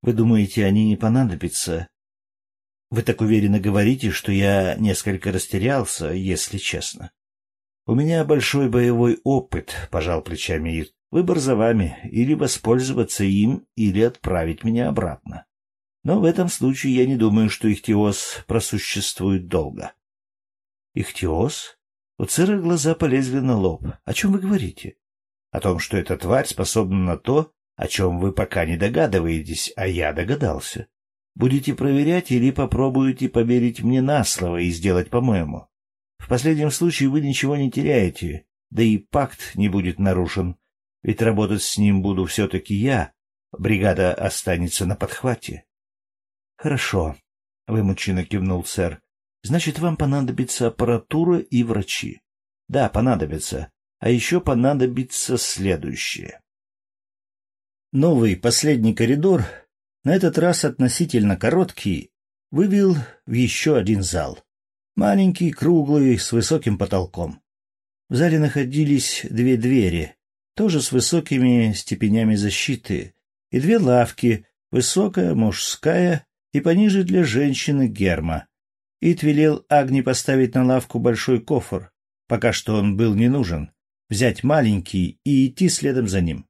Speaker 2: Вы думаете, они не понадобятся? Вы так уверенно говорите, что я несколько растерялся, если честно. У меня большой боевой опыт, пожал плечами Ир. Выбор за вами, или воспользоваться им, или отправить меня обратно. Но в этом случае я не думаю, что ихтиоз просуществует долго. Ихтиоз? У Цера глаза полезли на лоб. О чем вы говорите? О том, что эта тварь способна на то, о чем вы пока не догадываетесь, а я догадался. Будете проверять или попробуете поверить мне на слово и сделать по-моему. В последнем случае вы ничего не теряете, да и пакт не будет нарушен, ведь работать с ним буду все-таки я, бригада останется на подхвате. — Хорошо, — вымученно кивнул сэр. Значит, вам понадобится аппаратура и врачи. Да, понадобится. А еще понадобится следующее. Новый, последний коридор, на этот раз относительно короткий, вывел в еще один зал. Маленький, круглый, с высоким потолком. В зале находились две двери, тоже с высокими степенями защиты, и две лавки, высокая, мужская и пониже для женщины герма, Ит велел Агни поставить на лавку большой кофр, пока что он был не нужен, взять маленький и идти следом за ним.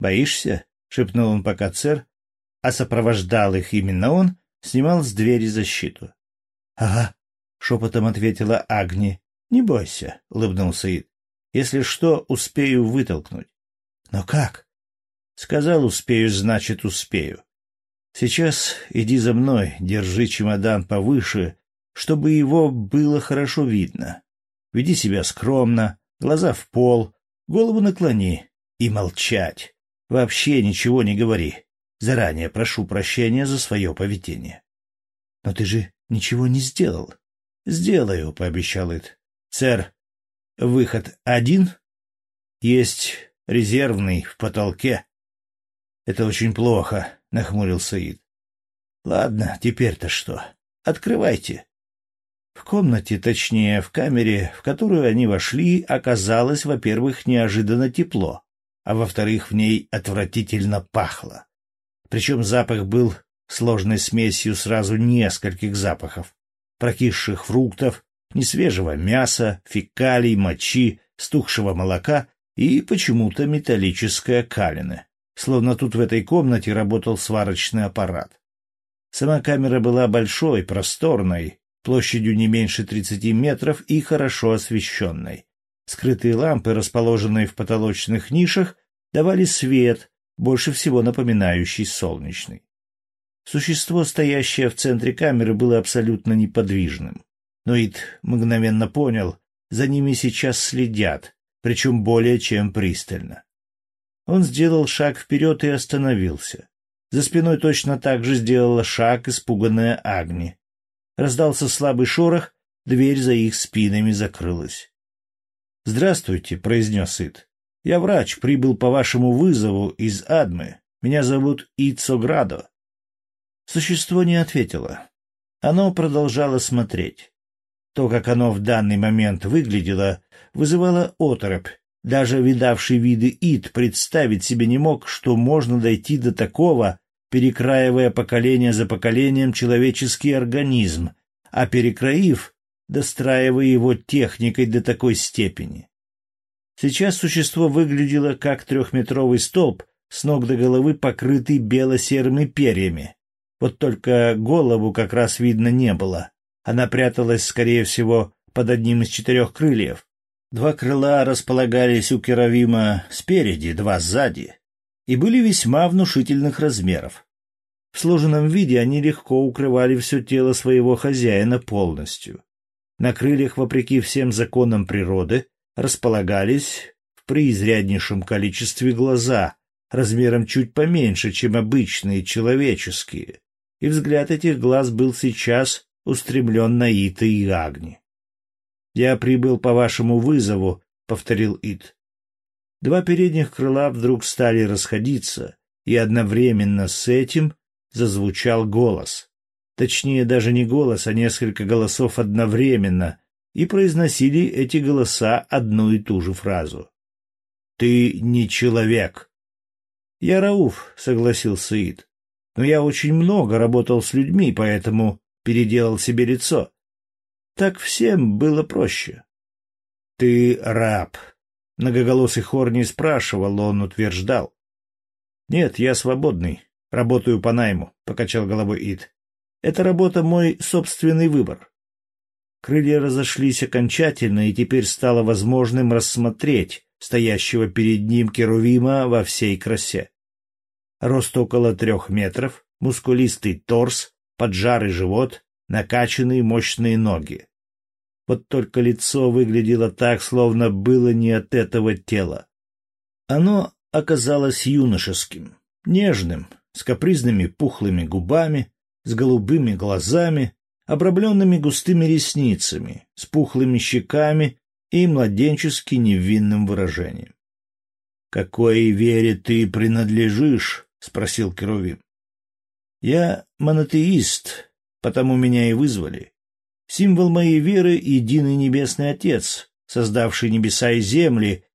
Speaker 2: «Боишься?» — шепнул он пока цер, а сопровождал их именно он, снимал с двери защиту. «Ага», — шепотом ответила Агни. «Не бойся», — улыбнулся Ит. «Если что, успею вытолкнуть». «Но как?» «Сказал, успею, значит, успею. Сейчас иди за мной, держи чемодан повыше, чтобы его было хорошо видно. Веди себя скромно, глаза в пол, голову наклони и молчать. Вообще ничего не говори. Заранее прошу прощения за свое поведение. — Но ты же ничего не сделал. — Сделаю, — пообещал Ит. — Сэр, выход один? — Есть резервный в потолке. — Это очень плохо нахмурился Ид. Ладно, теперь-то что? Открывайте. В комнате, точнее, в камере, в которую они вошли, оказалось, во-первых, неожиданно тепло, а во-вторых, в ней отвратительно пахло. Причем запах был сложной смесью сразу нескольких запахов. Прокисших фруктов, несвежего мяса, фекалий, мочи, стухшего молока и почему-то металлической калины словно тут в этой комнате работал сварочный аппарат. Сама камера была большой, просторной, площадью не меньше 30 метров и хорошо освещенной. Скрытые лампы, расположенные в потолочных нишах, давали свет, больше всего напоминающий солнечный. Существо, стоящее в центре камеры, было абсолютно неподвижным. Но Ид мгновенно понял, за ними сейчас следят, причем более чем пристально. Он сделал шаг вперед и остановился. За спиной точно так же сделала шаг испуганная Агни. Раздался слабый шорох, дверь за их спинами закрылась. «Здравствуйте», — произнес Ит. «Я врач, прибыл по вашему вызову из Адмы. Меня зовут Ицоградо». Существо не ответило. Оно продолжало смотреть. То, как оно в данный момент выглядело, вызывало оторопь. Даже видавший виды Ит представить себе не мог, что можно дойти до такого, перекраивая поколение за поколением человеческий организм, а перекроив, достраивая его техникой до такой степени. Сейчас существо выглядело как трехметровый столб, с ног до головы покрытый бело-серыми перьями. Вот только голову как раз видно не было. Она пряталась, скорее всего, под одним из четырех крыльев. Два крыла располагались у Керовима спереди, два сзади и были весьма внушительных размеров. В сложенном виде они легко укрывали все тело своего хозяина полностью. На крыльях, вопреки всем законам природы, располагались в преизряднейшем количестве глаза, размером чуть поменьше, чем обычные человеческие, и взгляд этих глаз был сейчас устремлен на Ита и Агни. «Я прибыл по вашему вызову», — повторил Ит. Два передних крыла вдруг стали расходиться, и одновременно с этим зазвучал голос. Точнее, даже не голос, а несколько голосов одновременно, и произносили эти голоса одну и ту же фразу. «Ты не человек». «Я Рауф», — согласился Ид. «Но я очень много работал с людьми, поэтому переделал себе лицо. Так всем было проще». «Ты раб», Многоголосый хор не спрашивал, он утверждал. «Нет, я свободный. Работаю по найму», — покачал головой Ид. «Это работа мой собственный выбор». Крылья разошлись окончательно, и теперь стало возможным рассмотреть стоящего перед ним Керувима во всей красе. Рост около трех метров, мускулистый торс, поджарый живот, накачанные мощные ноги. Вот только лицо выглядело так, словно было не от этого тела. Оно оказалось юношеским, нежным, с капризными пухлыми губами, с голубыми глазами, обрамленными густыми ресницами, с пухлыми щеками и младенчески невинным выражением. — Какой вере ты принадлежишь? — спросил Керувим. — Я монотеист, потому меня и вызвали. Символ моей веры — единый Небесный Отец, создавший небеса и земли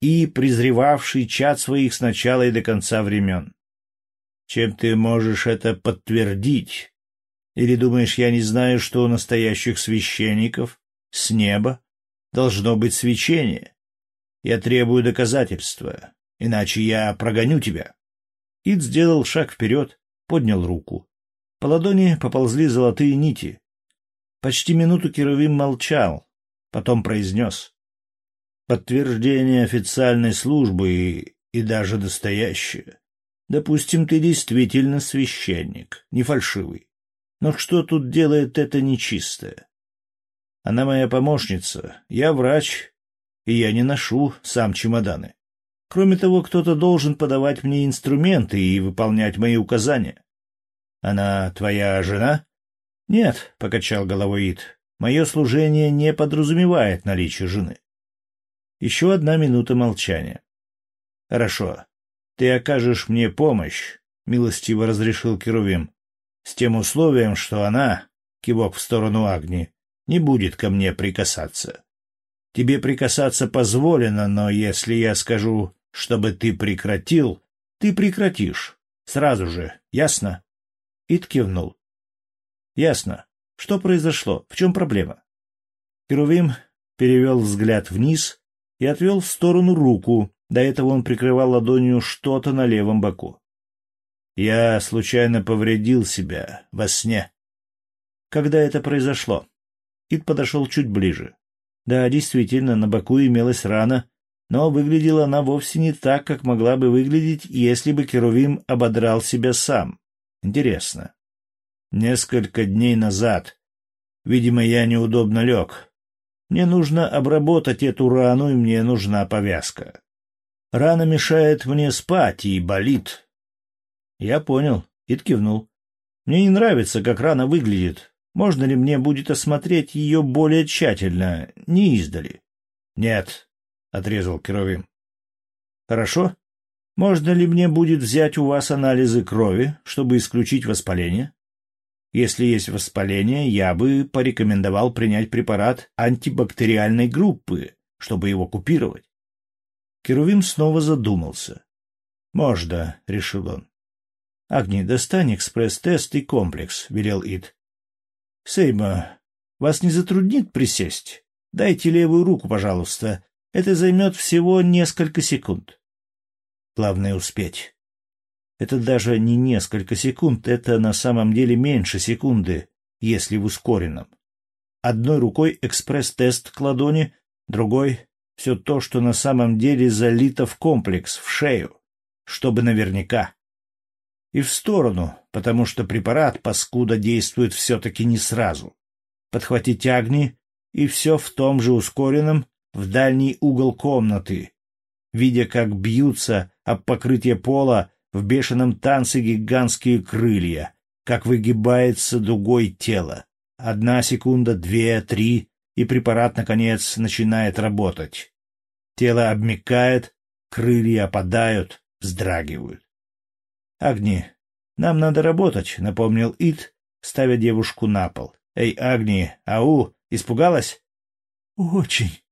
Speaker 2: и презревавший чад своих с начала и до конца времен. Чем ты можешь это подтвердить? Или думаешь, я не знаю, что у настоящих священников с неба должно быть свечение? Я требую доказательства, иначе я прогоню тебя. Ид сделал шаг вперед, поднял руку. По ладони поползли золотые нити. Почти минуту Кировим молчал, потом произнес. «Подтверждение официальной службы и, и даже настоящее. Допустим, ты действительно священник, не фальшивый. Но что тут делает это нечистое? Она моя помощница, я врач, и я не ношу сам чемоданы. Кроме того, кто-то должен подавать мне инструменты и выполнять мои указания. Она твоя жена? «Нет», — покачал головой Ид, — «мое служение не подразумевает наличие жены». Еще одна минута молчания. «Хорошо. Ты окажешь мне помощь», — милостиво разрешил Керувим, — «с тем условием, что она, кивок в сторону Агни, не будет ко мне прикасаться. Тебе прикасаться позволено, но если я скажу, чтобы ты прекратил, ты прекратишь. Сразу же, ясно?» Ид кивнул. Ясно. Что произошло? В чем проблема? Керувим перевел взгляд вниз и отвел в сторону руку. До этого он прикрывал ладонью что-то на левом боку. Я случайно повредил себя во сне. Когда это произошло? Ид подошел чуть ближе. Да, действительно, на боку имелась рана, но выглядела она вовсе не так, как могла бы выглядеть, если бы Керувим ободрал себя сам. Интересно, Несколько дней назад. Видимо, я неудобно лег. Мне нужно обработать эту рану, и мне нужна повязка. Рана мешает мне спать и болит. Я понял. Ид кивнул. Мне не нравится, как рана выглядит. можно ли мне будет осмотреть ее более тщательно, не издали? — Нет, — отрезал Керовим. — Хорошо. Можно ли мне будет взять у вас анализы крови, чтобы исключить воспаление? Если есть воспаление, я бы порекомендовал принять препарат антибактериальной группы, чтобы его купировать. Керувим снова задумался. «Можно», — решил он. «Агни, достань экспресс-тест и комплекс», — велел Ид. «Сейма, вас не затруднит присесть? Дайте левую руку, пожалуйста. Это займет всего несколько секунд». Главное — успеть. Это даже не несколько секунд, это на самом деле меньше секунды, если в ускоренном. Одной рукой экспресс-тест к ладони, другой — все то, что на самом деле залито в комплекс, в шею чтобы наверняка. И в сторону, потому что препарат, паскуда, действует все-таки не сразу. Подхватить огни, и все в том же ускоренном, в дальний угол комнаты, видя, как бьются об покрытие пола в бешеном танце гигантские крылья, как выгибается дугой тело. Одна секунда, две, три, и препарат, наконец, начинает работать. Тело обмекает, крылья опадают, вздрагивают. «Агни, нам надо работать», — напомнил Ит, ставя девушку на пол. «Эй, Агни, ау, испугалась?»
Speaker 3: «Очень.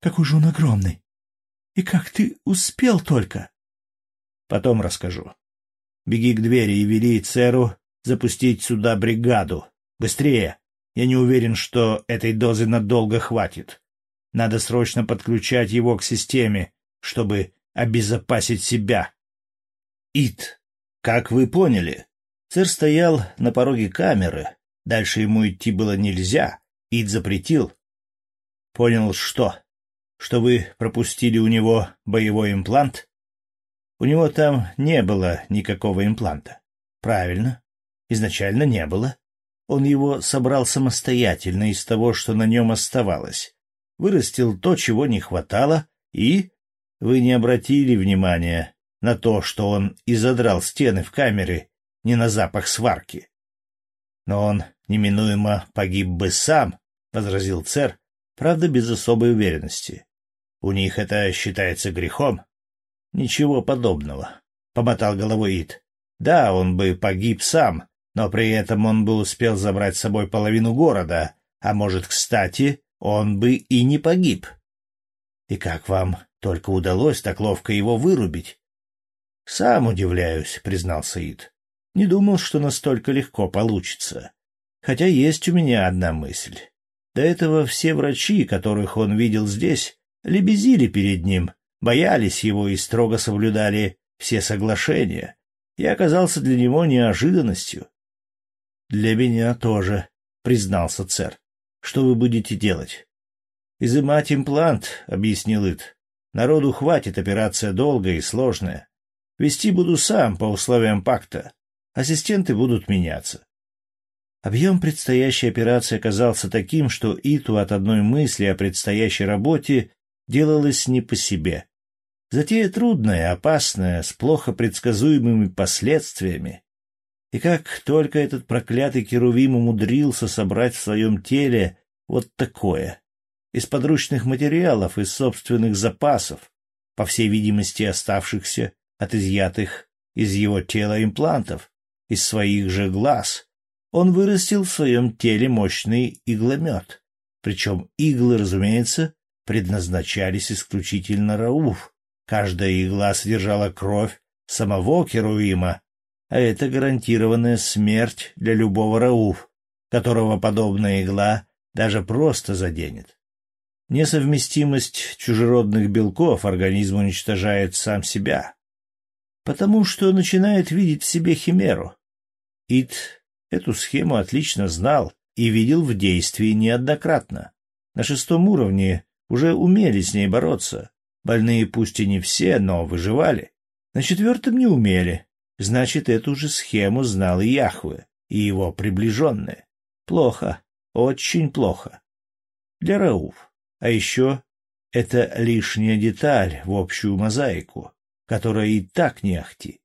Speaker 3: Какой же он огромный. И как ты успел только?»
Speaker 2: «Потом расскажу. Беги к двери и вели Церу запустить сюда бригаду. Быстрее! Я не уверен, что этой дозы надолго хватит. Надо срочно подключать его к системе, чтобы обезопасить себя. Ит, как вы поняли, царь стоял на пороге камеры. Дальше ему идти было нельзя. Ит запретил. Понял что? Что вы пропустили у него боевой имплант? У него там не было никакого импланта. Правильно. Изначально не было. Он его собрал самостоятельно из того, что на нем оставалось. Вырастил то, чего не хватало, и вы не обратили внимания на то, что он и задрал стены в камере не на запах сварки. Но он неминуемо погиб бы сам, — возразил царь, правда, без особой уверенности. У них это считается грехом? Ничего подобного, — помотал головой Ид. Да, он бы погиб сам, но при этом он бы успел забрать с собой половину города, а может, кстати, он бы и не погиб. И как вам только удалось так ловко его вырубить. — Сам удивляюсь, — признал Саид. — Не думал, что настолько легко получится. Хотя есть у меня одна мысль. До этого все врачи, которых он видел здесь, лебезили перед ним, боялись его и строго соблюдали все соглашения. Я оказался для него неожиданностью. — Для меня тоже, — признался царь. — Что вы будете делать? — Изымать имплант, — объяснил Ит. Народу хватит, операция долгая и сложная. Вести буду сам по условиям пакта. Ассистенты будут меняться. Объем предстоящей операции оказался таким, что Иту от одной мысли о предстоящей работе делалось не по себе. Затея трудная, опасная, с плохо предсказуемыми последствиями. И как только этот проклятый Керувим умудрился собрать в своем теле вот такое из подручных материалов, из собственных запасов, по всей видимости оставшихся от изъятых из его тела имплантов, из своих же глаз. Он вырастил в своем теле мощный игломет. Причем иглы, разумеется, предназначались исключительно Рауф. Каждая игла содержала кровь самого Керуима, а это гарантированная смерть для любого Рауф, которого подобная игла даже просто заденет. Несовместимость чужеродных белков организм уничтожает сам себя, потому что начинает видеть в себе химеру. Ид эту схему отлично знал и видел в действии неоднократно. На шестом уровне уже умели с ней бороться. Больные пусть и не все, но выживали. На четвертом не умели. Значит, эту же схему знал и Яхве, и его приближенные. Плохо, очень плохо. Для Рауф. А еще это лишняя деталь в общую мозаику, которая и так не ахти.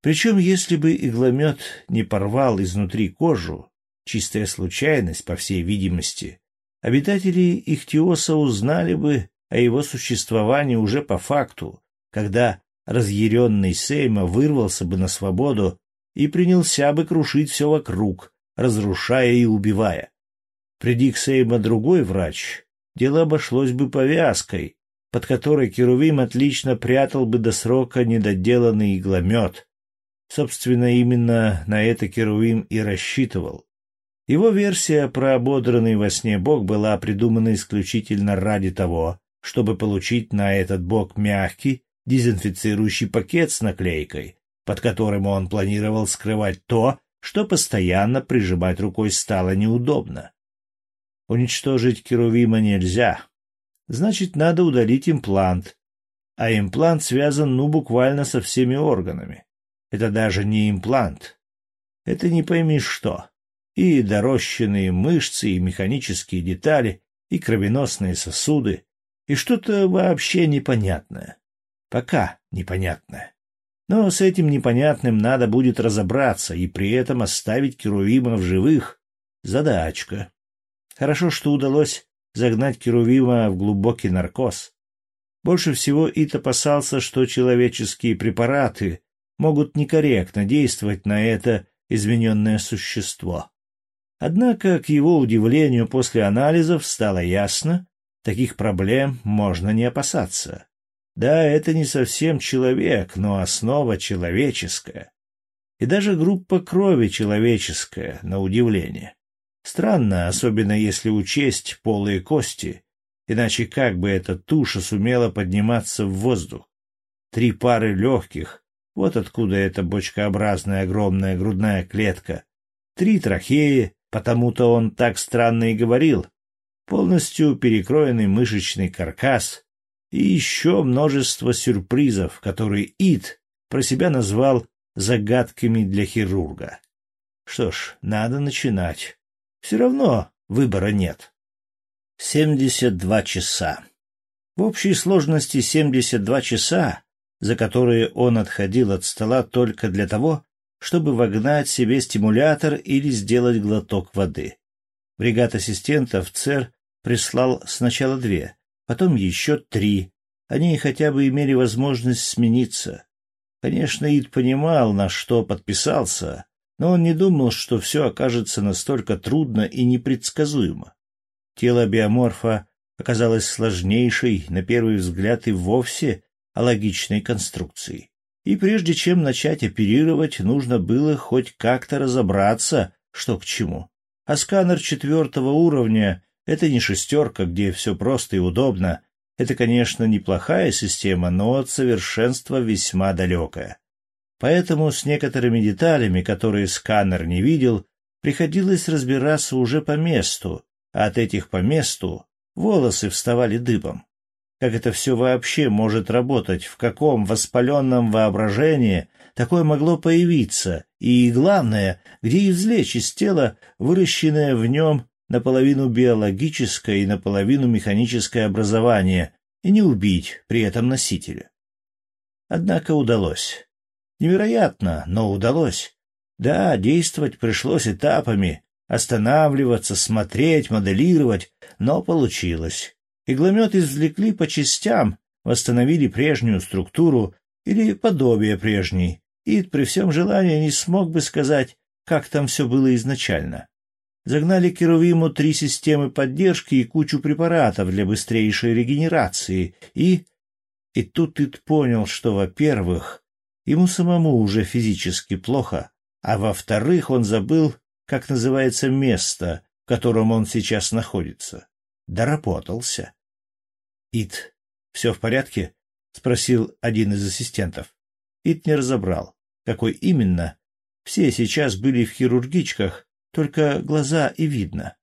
Speaker 2: Причем, если бы игломет не порвал изнутри кожу, чистая случайность, по всей видимости, обитатели Ихтиоса узнали бы о его существовании уже по факту, когда разъяренный Сейма вырвался бы на свободу и принялся бы крушить все вокруг, разрушая и убивая. Приди к Сейма другой врач, дело обошлось бы повязкой, под которой Керувим отлично прятал бы до срока недоделанный игломет. Собственно, именно на это Керувим и рассчитывал. Его версия про ободранный во сне бог была придумана исключительно ради того, чтобы получить на этот бок мягкий, дезинфицирующий пакет с наклейкой, под которым он планировал скрывать то, что постоянно прижимать рукой стало неудобно. Уничтожить Керувима нельзя. Значит, надо удалить имплант. А имплант связан, ну, буквально со всеми органами. Это даже не имплант. Это не пойми что и дорощенные мышцы, и механические детали, и кровеносные сосуды, и что-то вообще непонятное. Пока непонятное. Но с этим непонятным надо будет разобраться и при этом оставить Керувима в живых. Задачка. Хорошо, что удалось загнать Керувима в глубокий наркоз. Больше всего Ит опасался, что человеческие препараты могут некорректно действовать на это измененное существо. Однако, к его удивлению, после анализов стало ясно, таких проблем можно не опасаться. Да, это не совсем человек, но основа человеческая. И даже группа крови человеческая, на удивление. Странно, особенно если учесть полые кости, иначе как бы эта туша сумела подниматься в воздух? Три пары легких, вот откуда эта бочкообразная огромная грудная клетка, три трахеи, потому-то он так странно и говорил. Полностью перекроенный мышечный каркас и еще множество сюрпризов, которые Ид про себя назвал загадками для хирурга. Что ж, надо начинать. Все равно выбора нет. 72 часа. В общей сложности 72 часа, за которые он отходил от стола только для того, чтобы вогнать себе стимулятор или сделать глоток воды. Бригад ассистентов ЦЕР прислал сначала две, потом еще три. Они хотя бы имели возможность смениться. Конечно, Ид понимал, на что подписался, но он не думал, что все окажется настолько трудно и непредсказуемо. Тело биоморфа оказалось сложнейшей, на первый взгляд, и вовсе алогичной конструкцией. И прежде чем начать оперировать, нужно было хоть как-то разобраться, что к чему. А сканер четвертого уровня — это не шестерка, где все просто и удобно. Это, конечно, неплохая система, но от совершенства весьма далекая. Поэтому с некоторыми деталями, которые сканер не видел, приходилось разбираться уже по месту, а от этих по месту волосы вставали дыбом. Как это все вообще может работать, в каком воспаленном воображении такое могло появиться, и, главное, где извлечь из тела выращенное в нем наполовину биологическое и наполовину механическое образование и не убить при этом носителя. Однако удалось. Невероятно, но удалось. Да, действовать пришлось этапами, останавливаться, смотреть, моделировать, но получилось. Игломет извлекли по частям, восстановили прежнюю структуру или подобие прежней, и при всем желании не смог бы сказать, как там все было изначально. Загнали Керувиму три системы поддержки и кучу препаратов для быстрейшей регенерации, и... И тут Ит понял, что, во-первых, ему самому уже физически плохо, а во-вторых, он забыл, как называется место, в котором он сейчас находится. Доработался. Ит, все в порядке? — спросил один из ассистентов. Ит не разобрал, какой именно. Все сейчас были в хирургичках, только глаза и видно.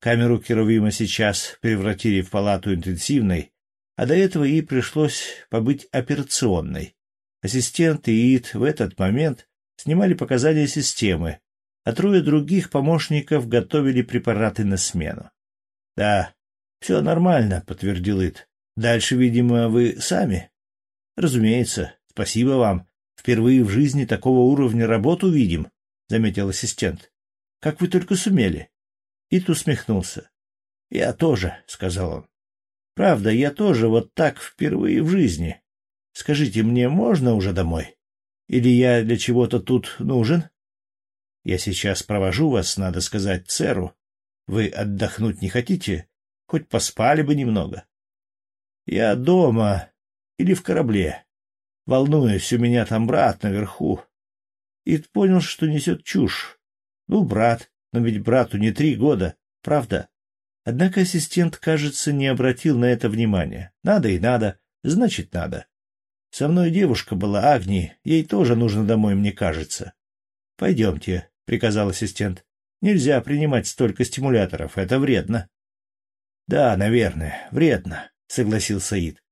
Speaker 2: Камеру Керувима сейчас превратили в палату интенсивной, а до этого ей пришлось побыть операционной. Ассистент и ИТ в этот момент снимали показания системы, а трое других помощников готовили препараты на смену. Да, — Все нормально, — подтвердил Ит. — Дальше, видимо, вы сами? — Разумеется. Спасибо вам. Впервые в жизни такого уровня работу видим, — заметил ассистент. Как вы только сумели. Ит усмехнулся. — Я тоже, — сказал он. — Правда, я тоже вот так впервые в жизни. Скажите, мне можно уже домой? Или я для чего-то тут нужен? Я сейчас провожу вас, надо сказать, церу. Вы отдохнуть не хотите? Хоть поспали бы немного. Я дома или в корабле. Волнуюсь, у меня там брат наверху. И понял, что несет чушь. Ну, брат, но ведь брату не три года, правда? Однако ассистент, кажется, не обратил на это внимания. Надо и надо, значит, надо. Со мной девушка была, Агни, ей тоже нужно домой, мне кажется. — Пойдемте, — приказал ассистент. — Нельзя принимать столько стимуляторов, это вредно. — Да, наверное, вредно, — согласился Саид.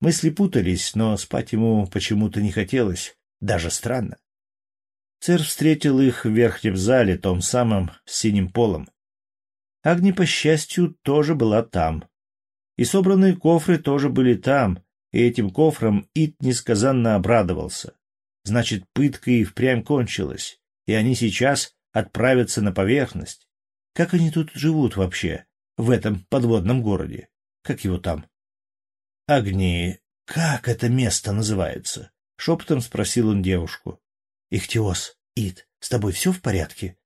Speaker 2: Мысли путались, но спать ему почему-то не хотелось, даже странно. Цер встретил их в верхнем зале, том самом, с синим полом. Агни, по счастью, тоже была там. И собранные кофры тоже были там, и этим кофрам Ит несказанно обрадовался. Значит, пытка и впрямь кончилась, и они сейчас отправятся на поверхность. Как они тут живут вообще, в этом подводном городе? Как его там? Огни. Как это место называется? Шепотом спросил он девушку. Ихтиос, Ит, с тобой все в порядке?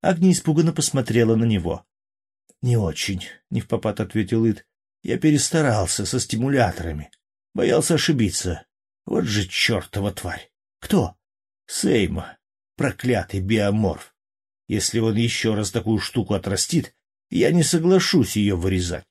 Speaker 2: Агни испуганно посмотрела на него. — Не очень, — не в попад ответил Ит. — Я перестарался со стимуляторами. Боялся ошибиться. Вот же чертова тварь. Кто? Сейма, проклятый биоморф. Если он еще раз такую штуку отрастит, я не соглашусь ее вырезать.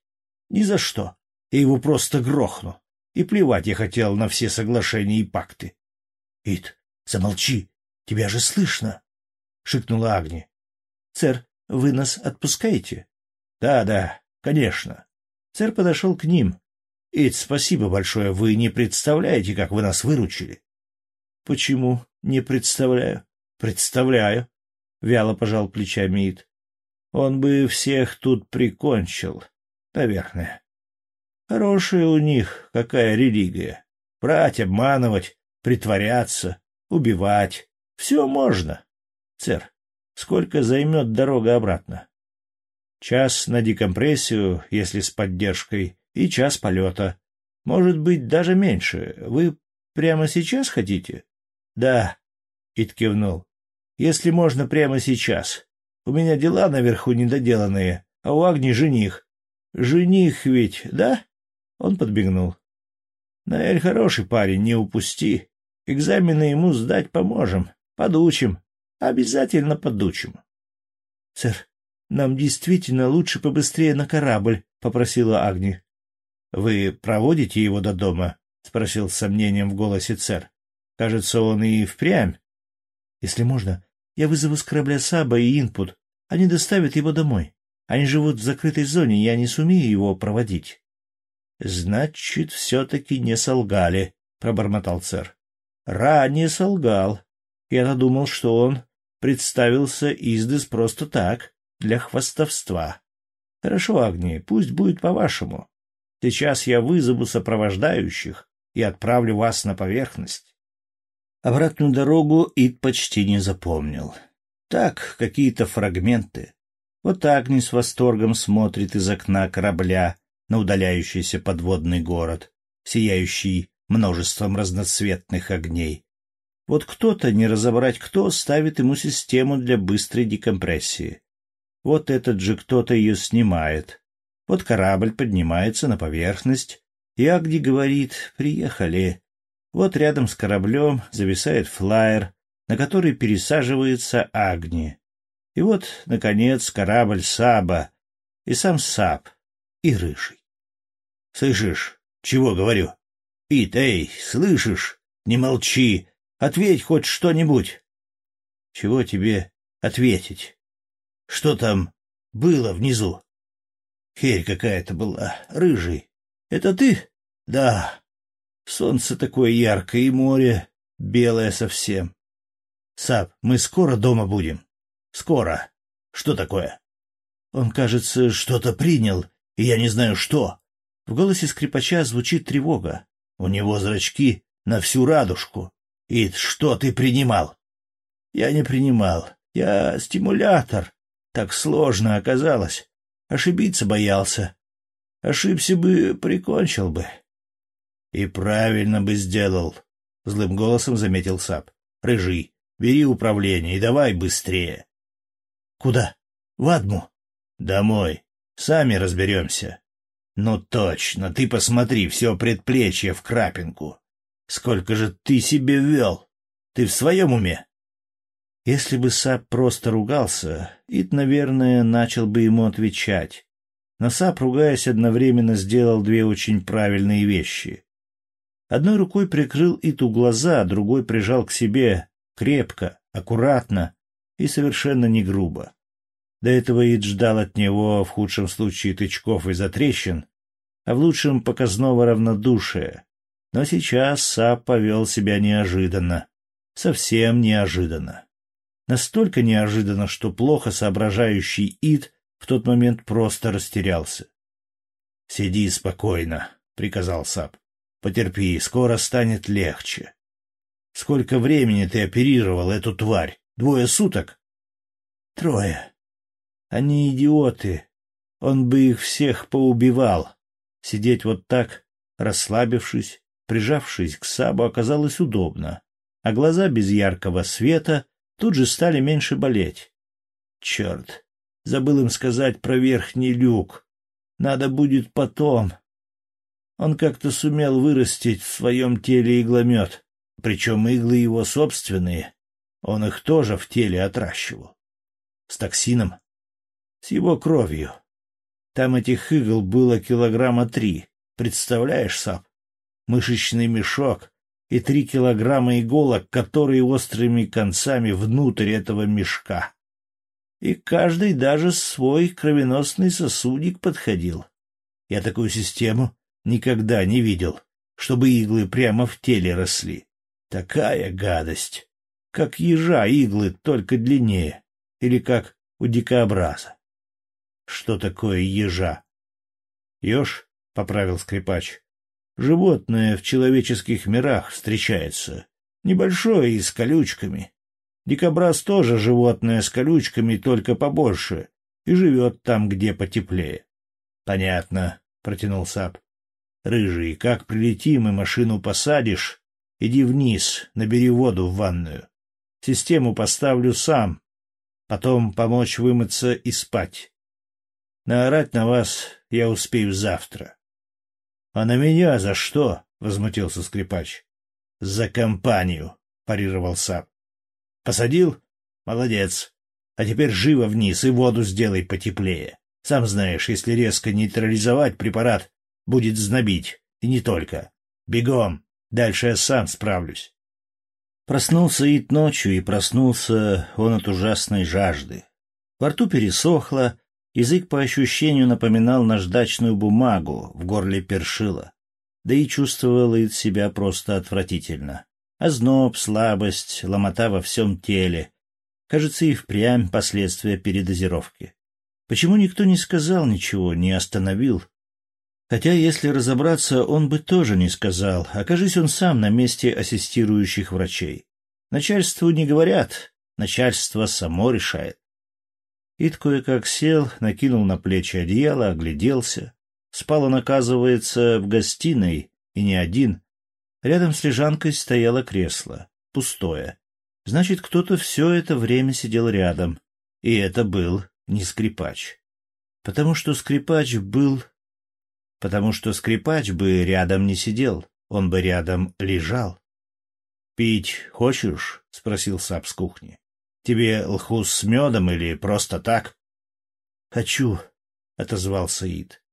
Speaker 2: Ни за что я его просто грохну. И плевать я хотел на все соглашения и пакты. — Ит, замолчи, тебя же слышно, — шикнула Агни. — Сэр, вы нас отпускаете? — Да, да, конечно. Сэр подошел к ним. — Ит, спасибо большое, вы не представляете, как вы нас выручили. — Почему не представляю? — Представляю, — вяло пожал плечами Ит. — Он бы всех тут прикончил, наверное. Хорошая у них какая религия. Брать, обманывать, притворяться, убивать. Все можно. Цер, сколько займет дорога обратно? Час на декомпрессию, если с поддержкой, и час полета. Может быть, даже меньше. Вы прямо сейчас хотите? Да, Ит кивнул. Если можно, прямо сейчас. У меня дела наверху недоделанные, а у Агни жених. Жених ведь, да? Он подбегнул. — Наэль хороший парень, не упусти. Экзамены ему сдать поможем. Подучим. Обязательно подучим. — Сэр, нам действительно лучше побыстрее на корабль, — попросила Агни. — Вы проводите его до дома? — спросил с сомнением в голосе цер. — Кажется, он и впрямь. — Если можно, я вызову с корабля Саба и Инпут. Они доставят его домой. Они живут в закрытой зоне, я не сумею его проводить. — Значит, все-таки не солгали, — пробормотал царь. — Ра не солгал. Я-то думал, что он представился издыс просто так, для хвастовства. Хорошо, Агни, пусть будет по-вашему. Сейчас я вызову сопровождающих и отправлю вас на поверхность. Обратную дорогу Ид почти не запомнил. Так, какие-то фрагменты. Вот Агни с восторгом смотрит из окна корабля, на удаляющийся подводный город, сияющий множеством разноцветных огней. Вот кто-то, не разобрать кто, ставит ему систему для быстрой декомпрессии. Вот этот же кто-то ее снимает. Вот корабль поднимается на поверхность, и Агди говорит «приехали». Вот рядом с кораблем зависает флайер, на который пересаживается Агни. И вот, наконец, корабль Саба, и сам Саб, и Рыжий. — Слышишь, чего говорю? — Ит, эй, слышишь? Не молчи. Ответь хоть что-нибудь. — Чего тебе ответить? Что там было внизу? Херь какая-то была, рыжий. Это ты? Да. Солнце такое яркое и море белое совсем. Сап, мы скоро дома будем? Скоро. Что такое? Он, кажется, что-то принял, и я не знаю что. В голосе скрипача звучит тревога. У него зрачки на всю радужку. И что ты принимал? Я не принимал. Я стимулятор. Так сложно оказалось. Ошибиться боялся. Ошибся бы, прикончил бы. — И правильно бы сделал, — злым голосом заметил Сап. — Рыжий, бери управление и давай быстрее. — Куда? В Адму? — Домой. Сами разберемся. — Ну точно, ты посмотри, все предплечье в крапинку. Сколько же ты себе вел? Ты в своем уме? Если бы Сап просто ругался, Ит, наверное, начал бы ему отвечать. Но Сап, ругаясь, одновременно сделал две очень правильные вещи. Одной рукой прикрыл Иту глаза, другой прижал к себе крепко, аккуратно и совершенно не грубо. До этого Ид ждал от него, в худшем случае, тычков и затрещин, а в лучшем — показного равнодушия. Но сейчас Сап повел себя неожиданно. Совсем неожиданно. Настолько неожиданно, что плохо соображающий Ид в тот момент просто растерялся. — Сиди спокойно, — приказал Сап. — Потерпи, скоро станет легче. — Сколько времени ты оперировал эту тварь? Двое суток? — Трое. Они идиоты. Он бы их всех поубивал. Сидеть вот так, расслабившись, прижавшись к Сабу, оказалось удобно, а глаза без яркого света тут же стали меньше болеть. Черт, забыл им сказать про верхний люк. Надо будет потом. Он как-то сумел вырастить в своем теле игломет, причем иглы его собственные. Он их тоже в теле отращивал. С токсином. С его кровью. Там этих игл было килограмма три. Представляешь, Сап? Мышечный мешок и три килограмма иголок, которые острыми концами внутрь этого мешка. И каждый даже свой кровеносный сосудик подходил. Я такую систему никогда не видел, чтобы иглы прямо в теле росли. Такая гадость! Как ежа иглы, только длиннее. Или как у дикообраза. Что такое ежа? — Еж, — поправил скрипач. — Животное в человеческих мирах встречается. Небольшое и с колючками. Дикобраз тоже животное с колючками, только побольше, и живет там, где потеплее. — Понятно, — протянул Сап. — Рыжий, как прилетим и машину посадишь, иди вниз, набери воду в ванную. Систему поставлю сам, потом помочь вымыться и спать. Наорать на вас я успею завтра. — А на меня за что? — возмутился скрипач. — За компанию, — парировал Сап. — Посадил? Молодец. А теперь живо вниз и воду сделай потеплее. Сам знаешь, если резко нейтрализовать препарат, будет знобить. И не только. Бегом. Дальше я сам справлюсь. Проснулся Ит ночью, и проснулся он от ужасной жажды. Во рту пересохло, Язык по ощущению напоминал наждачную бумагу, в горле першило. Да и чувствовал Ид себя просто отвратительно. Озноб, слабость, ломота во всем теле. Кажется, и впрямь последствия передозировки. Почему никто не сказал ничего, не остановил? Хотя, если разобраться, он бы тоже не сказал, окажись он сам на месте ассистирующих врачей. Начальству не говорят, начальство само решает. Ид кое-как сел, накинул на плечи одеяло, огляделся. Спал он, оказывается, в гостиной, и не один. Рядом с лежанкой стояло кресло, пустое. Значит, кто-то все это время сидел рядом. И это был не скрипач. Потому что скрипач был... Потому что скрипач бы рядом не сидел, он бы рядом лежал. — Пить хочешь? — спросил Сап с кухни. Тебе лхус с медом или просто так? — Хочу, — отозвался Ид.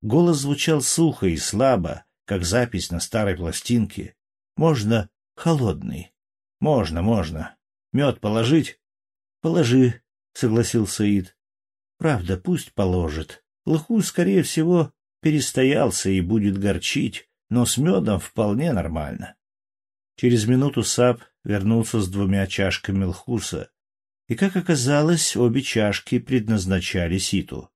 Speaker 2: Голос звучал сухо и слабо, как запись на старой пластинке. — Можно холодный? — Можно, можно. Мед положить? — Положи, — согласился Ид. — Правда, пусть положит. Лху, скорее всего, перестоялся и будет горчить, но с медом вполне нормально. Через минуту Сап вернулся с двумя чашками лхуса, и, как оказалось, обе чашки предназначали Ситу.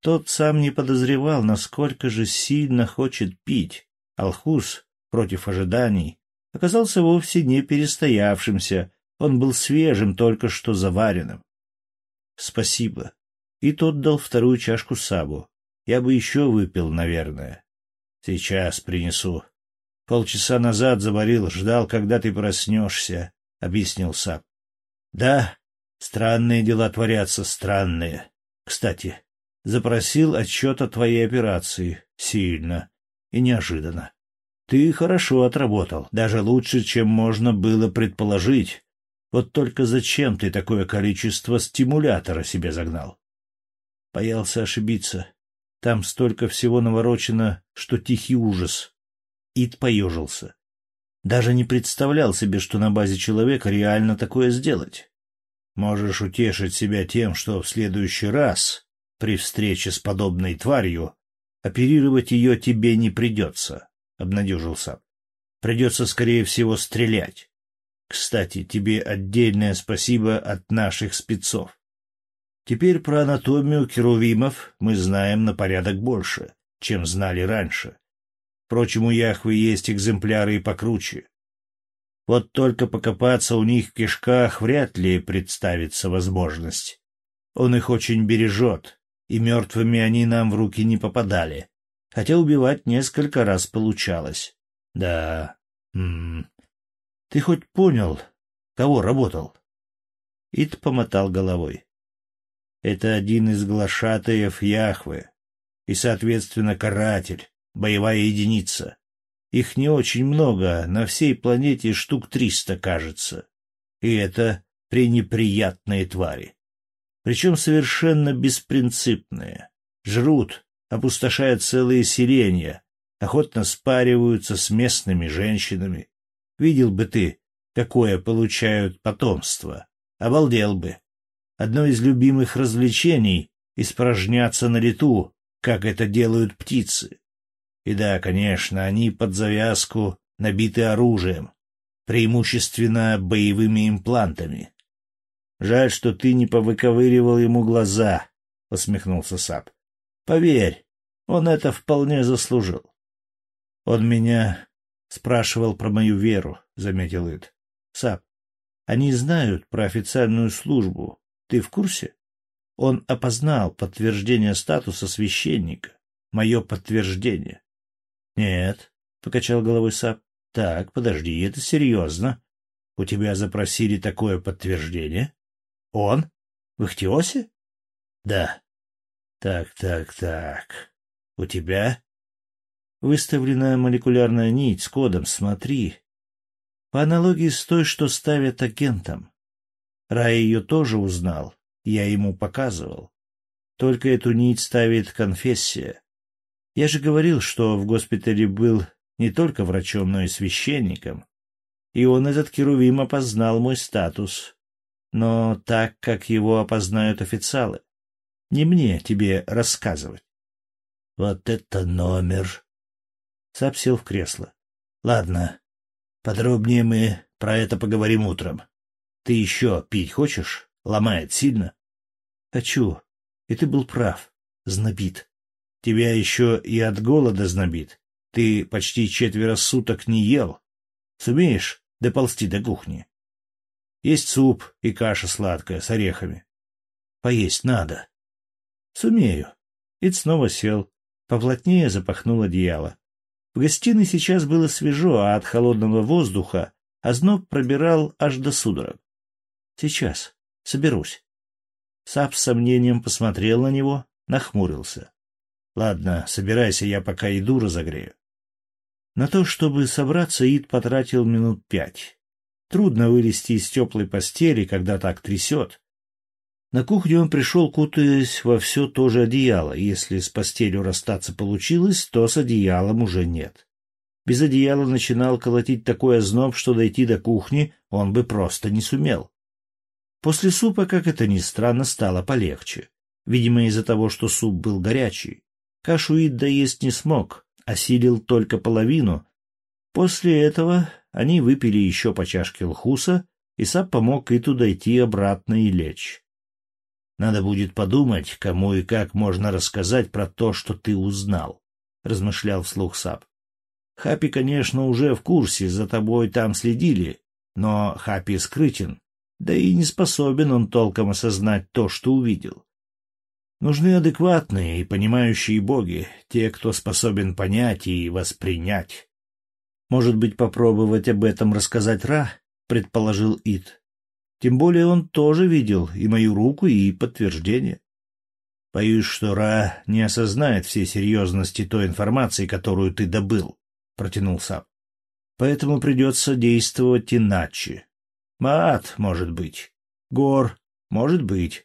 Speaker 2: Тот сам не подозревал, насколько же сильно хочет пить. Алхус, против ожиданий, оказался вовсе не перестоявшимся, он был свежим, только что заваренным. — Спасибо, И тот дал вторую чашку Сабу. Я бы еще выпил, наверное. Сейчас принесу. Полчаса назад заварил, ждал, когда ты проснешься, — объяснил Саб. Да, странные дела творятся, странные. Кстати, запросил отчет о твоей операции. Сильно и неожиданно. Ты хорошо отработал, даже лучше, чем можно было предположить. Вот только зачем ты такое количество стимулятора себе загнал? Боялся ошибиться. Там столько всего наворочено, что тихий ужас. Ид поежился. Даже не представлял себе, что на базе человека реально такое сделать. Можешь утешить себя тем, что в следующий раз, при встрече с подобной тварью, оперировать ее тебе не придется, — обнадежил Сап. Придется, скорее всего, стрелять. Кстати, тебе отдельное спасибо от наших спецов. Теперь про анатомию керувимов мы знаем на порядок больше, чем знали раньше. Впрочем, у Яхвы есть экземпляры и покруче. Вот только покопаться у них в кишках вряд ли представится возможность. Он их очень бережет, и мертвыми они нам в руки не попадали, хотя убивать несколько раз получалось. Да, м -м. ты хоть понял, кого работал? Ит помотал головой. Это один из глашатаев Яхвы и, соответственно, каратель, боевая единица. Их не очень много, на всей планете штук триста, кажется. И это пренеприятные твари. Причем совершенно беспринципные. Жрут, опустошают целые селения, охотно спариваются с местными женщинами. Видел бы ты, какое получают потомство. Обалдел бы. Одно из любимых развлечений — испражняться на лету, как это делают птицы. И да, конечно, они под завязку набиты оружием, преимущественно боевыми имплантами. Жаль, что ты не повыковыривал ему глаза, — усмехнулся Сап. Поверь, он это вполне заслужил. Он меня спрашивал про мою веру, — заметил Ид. Сап, они знают про официальную службу. Ты в курсе? Он опознал подтверждение статуса священника. Мое подтверждение. — Нет, — покачал головой Сап. — Так, подожди, это серьезно. У тебя запросили такое подтверждение? — Он? В Ихтиосе? — Да. — Так, так, так. У тебя? Выставлена молекулярная нить с кодом, смотри. По аналогии с той, что ставят агентам. Рай ее тоже узнал, я ему показывал. Только эту нить ставит конфессия. Я же говорил, что в госпитале был не только врачом, но и священником. И он, этот Керувим, опознал мой статус. Но так, как его опознают официалы. Не мне тебе рассказывать. Вот это номер! Сап в кресло. Ладно, подробнее мы про это поговорим утром. Ты еще пить хочешь? Ломает сильно? Хочу. И ты был прав. Знобит. Тебя еще и от голода знобит. Ты почти четверо суток не ел. Сумеешь доползти до кухни? Есть суп и каша сладкая с орехами. Поесть надо. Сумею. Ид снова сел, поплотнее запахнул одеяло. В гостиной сейчас было свежо, а от холодного воздуха озноб пробирал аж до судорог. Сейчас. Соберусь. Сап с сомнением посмотрел на него, нахмурился. Ладно, собирайся, я пока еду разогрею. На то, чтобы собраться, Ид потратил минут пять. Трудно вылезти из теплой постели, когда так трясет. На кухню он пришел, кутаясь во все то же одеяло. Если с постелью расстаться получилось, то с одеялом уже нет. Без одеяла начинал колотить такой озноб, что дойти до кухни он бы просто не сумел. После супа, как это ни странно, стало полегче. Видимо, из-за того, что суп был горячий. Кашу Ид доесть не смог, осилил только половину. После этого они выпили еще по чашке лхуса, и Сап помог Иту дойти обратно и лечь. «Надо будет подумать, кому и как можно рассказать про то, что ты узнал», — размышлял вслух Сап. «Хапи, конечно, уже в курсе, за тобой там следили, но Хапи скрытен, да и не способен он толком осознать то, что увидел.
Speaker 1: Нужны адекватные и понимающие боги, те, кто способен понять и воспринять.
Speaker 2: Может быть, попробовать об этом рассказать Ра, предположил Ит. Тем более он тоже видел и мою руку, и подтверждение. Боюсь, что Ра не осознает всей серьезности той информации, которую ты добыл, — протянул Сап. Поэтому придется действовать иначе. Маат, может быть. Гор, может быть.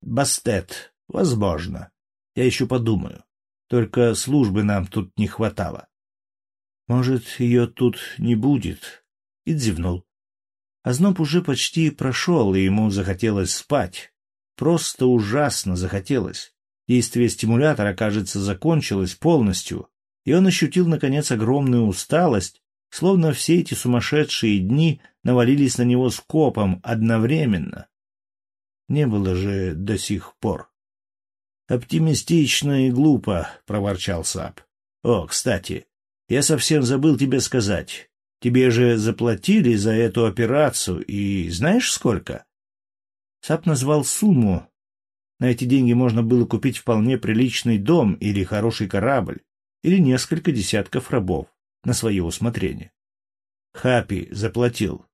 Speaker 2: Бастет, возможно. Я еще подумаю. Только службы нам тут не хватало. Может, ее тут не будет? И зевнул. Озноб уже почти прошел, и ему захотелось спать. Просто ужасно захотелось. Действие стимулятора, кажется, закончилось полностью, и он ощутил, наконец, огромную усталость, словно все эти сумасшедшие дни навалились на него скопом одновременно. Не было же до сих пор. «Оптимистично и глупо», — проворчал Сап. «О, кстати, я совсем забыл тебе сказать. Тебе же заплатили за эту операцию, и знаешь сколько? Сап назвал сумму. На эти деньги можно было купить вполне приличный дом или хороший корабль, или несколько десятков рабов на свое усмотрение. Хапи заплатил.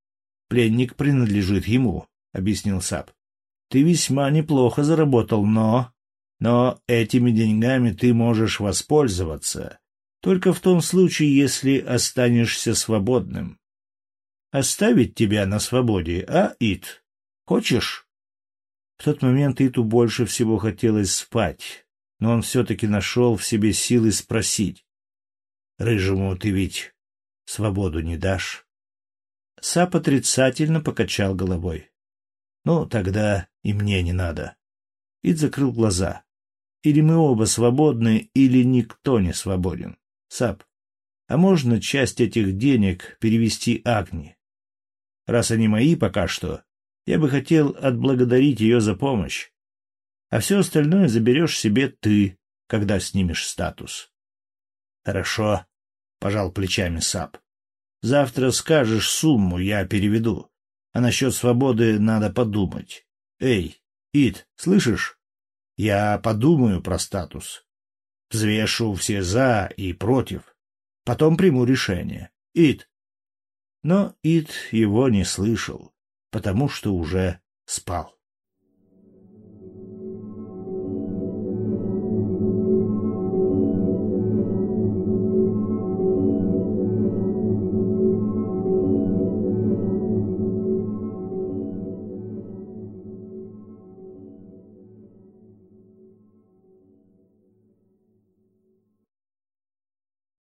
Speaker 2: Пленник принадлежит ему, — объяснил Сап. Ты весьма неплохо заработал, но... Но этими деньгами ты можешь воспользоваться только в том случае, если останешься свободным. Оставить тебя на свободе, а, Ит? Хочешь? В тот момент Иту больше всего хотелось спать, но он все-таки нашел в себе силы спросить. «Рыжему ты ведь свободу не дашь?» Сап отрицательно покачал головой. «Ну, тогда и мне не надо». Ит закрыл глаза. «Или мы оба свободны, или никто не свободен». Сап, а можно часть этих денег перевести Агни? Раз они мои пока что, я бы хотел отблагодарить ее за помощь. А все остальное заберешь себе ты, когда снимешь статус. — Хорошо, — пожал плечами Сап. — Завтра скажешь сумму, я переведу. А насчет свободы надо подумать. Эй, Ид, слышишь? Я подумаю про статус. Взвешу все «за» и «против». Потом приму решение. Ид. Но Ид его не слышал, потому что уже спал.